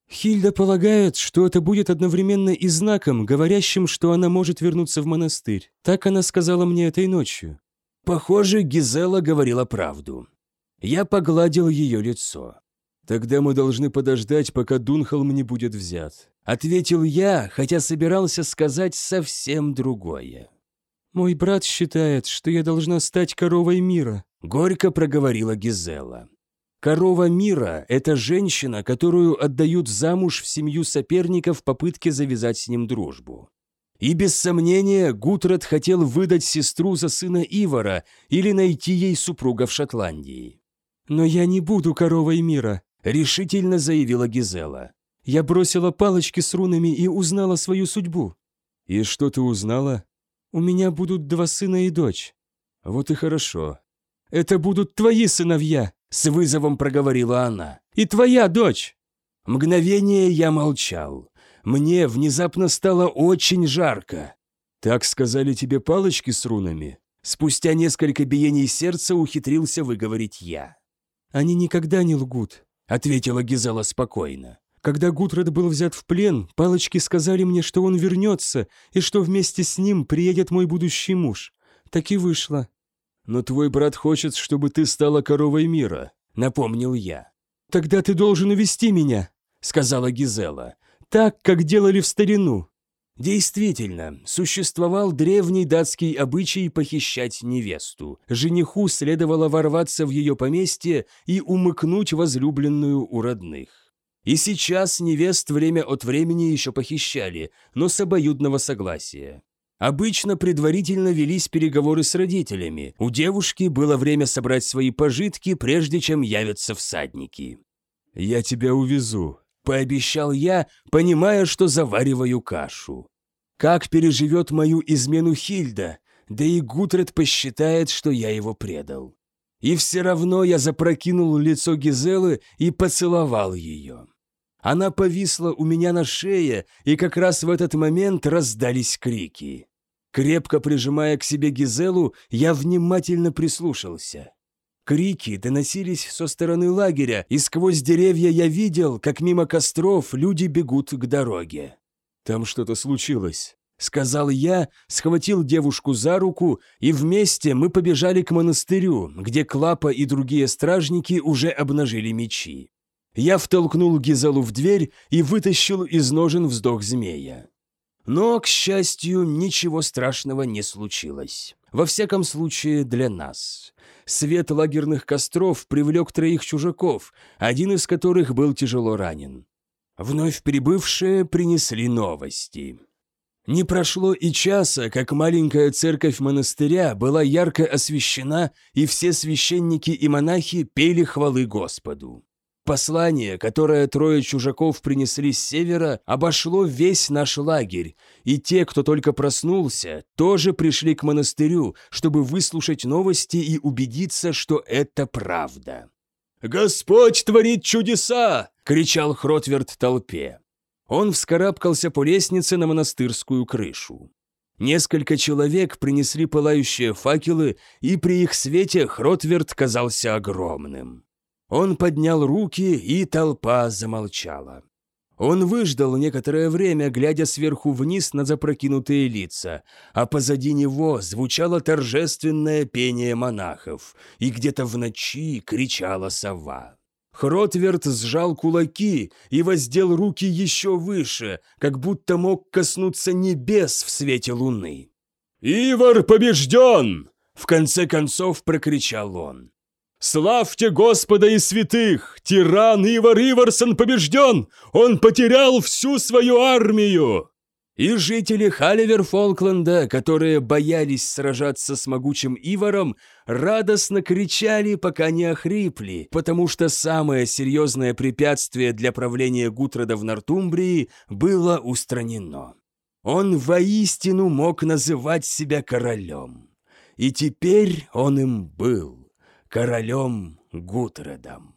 Хильда полагает, что это будет одновременно и знаком, говорящим, что она может вернуться в монастырь. Так она сказала мне этой ночью. Похоже, Гизела говорила правду. Я погладил ее лицо. «Тогда мы должны подождать, пока Дунхолм не будет взят. Ответил я, хотя собирался сказать совсем другое. «Мой брат считает, что я должна стать коровой мира», — горько проговорила Гизела. Корова мира – это женщина, которую отдают замуж в семью соперника в попытке завязать с ним дружбу. И без сомнения Гутрат хотел выдать сестру за сына Ивара или найти ей супруга в Шотландии. «Но я не буду коровой мира», – решительно заявила Гизела. Я бросила палочки с рунами и узнала свою судьбу». «И что ты узнала?» «У меня будут два сына и дочь». «Вот и хорошо». «Это будут твои сыновья», — с вызовом проговорила она. «И твоя дочь». Мгновение я молчал. Мне внезапно стало очень жарко. «Так сказали тебе палочки с рунами?» Спустя несколько биений сердца ухитрился выговорить я. «Они никогда не лгут», — ответила Гизела спокойно. Когда Гутред был взят в плен, палочки сказали мне, что он вернется, и что вместе с ним приедет мой будущий муж. Так и вышло. «Но твой брат хочет, чтобы ты стала коровой мира», — напомнил я. «Тогда ты должен увести меня», — сказала Гизела. «Так, как делали в старину». Действительно, существовал древний датский обычай похищать невесту. Жениху следовало ворваться в ее поместье и умыкнуть возлюбленную у родных. И сейчас невест время от времени еще похищали, но с обоюдного согласия. Обычно предварительно велись переговоры с родителями. У девушки было время собрать свои пожитки, прежде чем явятся всадники. «Я тебя увезу», — пообещал я, понимая, что завариваю кашу. Как переживет мою измену Хильда, да и Гутред посчитает, что я его предал. И все равно я запрокинул лицо Гизелы и поцеловал ее. Она повисла у меня на шее, и как раз в этот момент раздались крики. Крепко прижимая к себе Гизелу, я внимательно прислушался. Крики доносились со стороны лагеря, и сквозь деревья я видел, как мимо костров люди бегут к дороге. «Там что-то случилось», — сказал я, схватил девушку за руку, и вместе мы побежали к монастырю, где Клапа и другие стражники уже обнажили мечи. Я втолкнул Гизелу в дверь и вытащил из ножен вздох змея. Но, к счастью, ничего страшного не случилось. Во всяком случае, для нас. Свет лагерных костров привлек троих чужаков, один из которых был тяжело ранен. Вновь прибывшие принесли новости. Не прошло и часа, как маленькая церковь монастыря была ярко освещена, и все священники и монахи пели хвалы Господу. Послание, которое трое чужаков принесли с севера, обошло весь наш лагерь, и те, кто только проснулся, тоже пришли к монастырю, чтобы выслушать новости и убедиться, что это правда. «Господь творит чудеса!» — кричал Хротверд толпе. Он вскарабкался по лестнице на монастырскую крышу. Несколько человек принесли пылающие факелы, и при их свете Хротверд казался огромным. Он поднял руки, и толпа замолчала. Он выждал некоторое время, глядя сверху вниз на запрокинутые лица, а позади него звучало торжественное пение монахов, и где-то в ночи кричала сова. Хротверд сжал кулаки и воздел руки еще выше, как будто мог коснуться небес в свете луны. «Ивар побежден!» — в конце концов прокричал он. Славьте Господа и святых! Тиран Ивар Иварсон побежден! Он потерял всю свою армию!» И жители Халивер Фолкленда, которые боялись сражаться с могучим Иваром, радостно кричали, пока не охрипли, потому что самое серьезное препятствие для правления Гутрода в Нортумбрии было устранено. Он воистину мог называть себя королем. И теперь он им был королем Гутредом.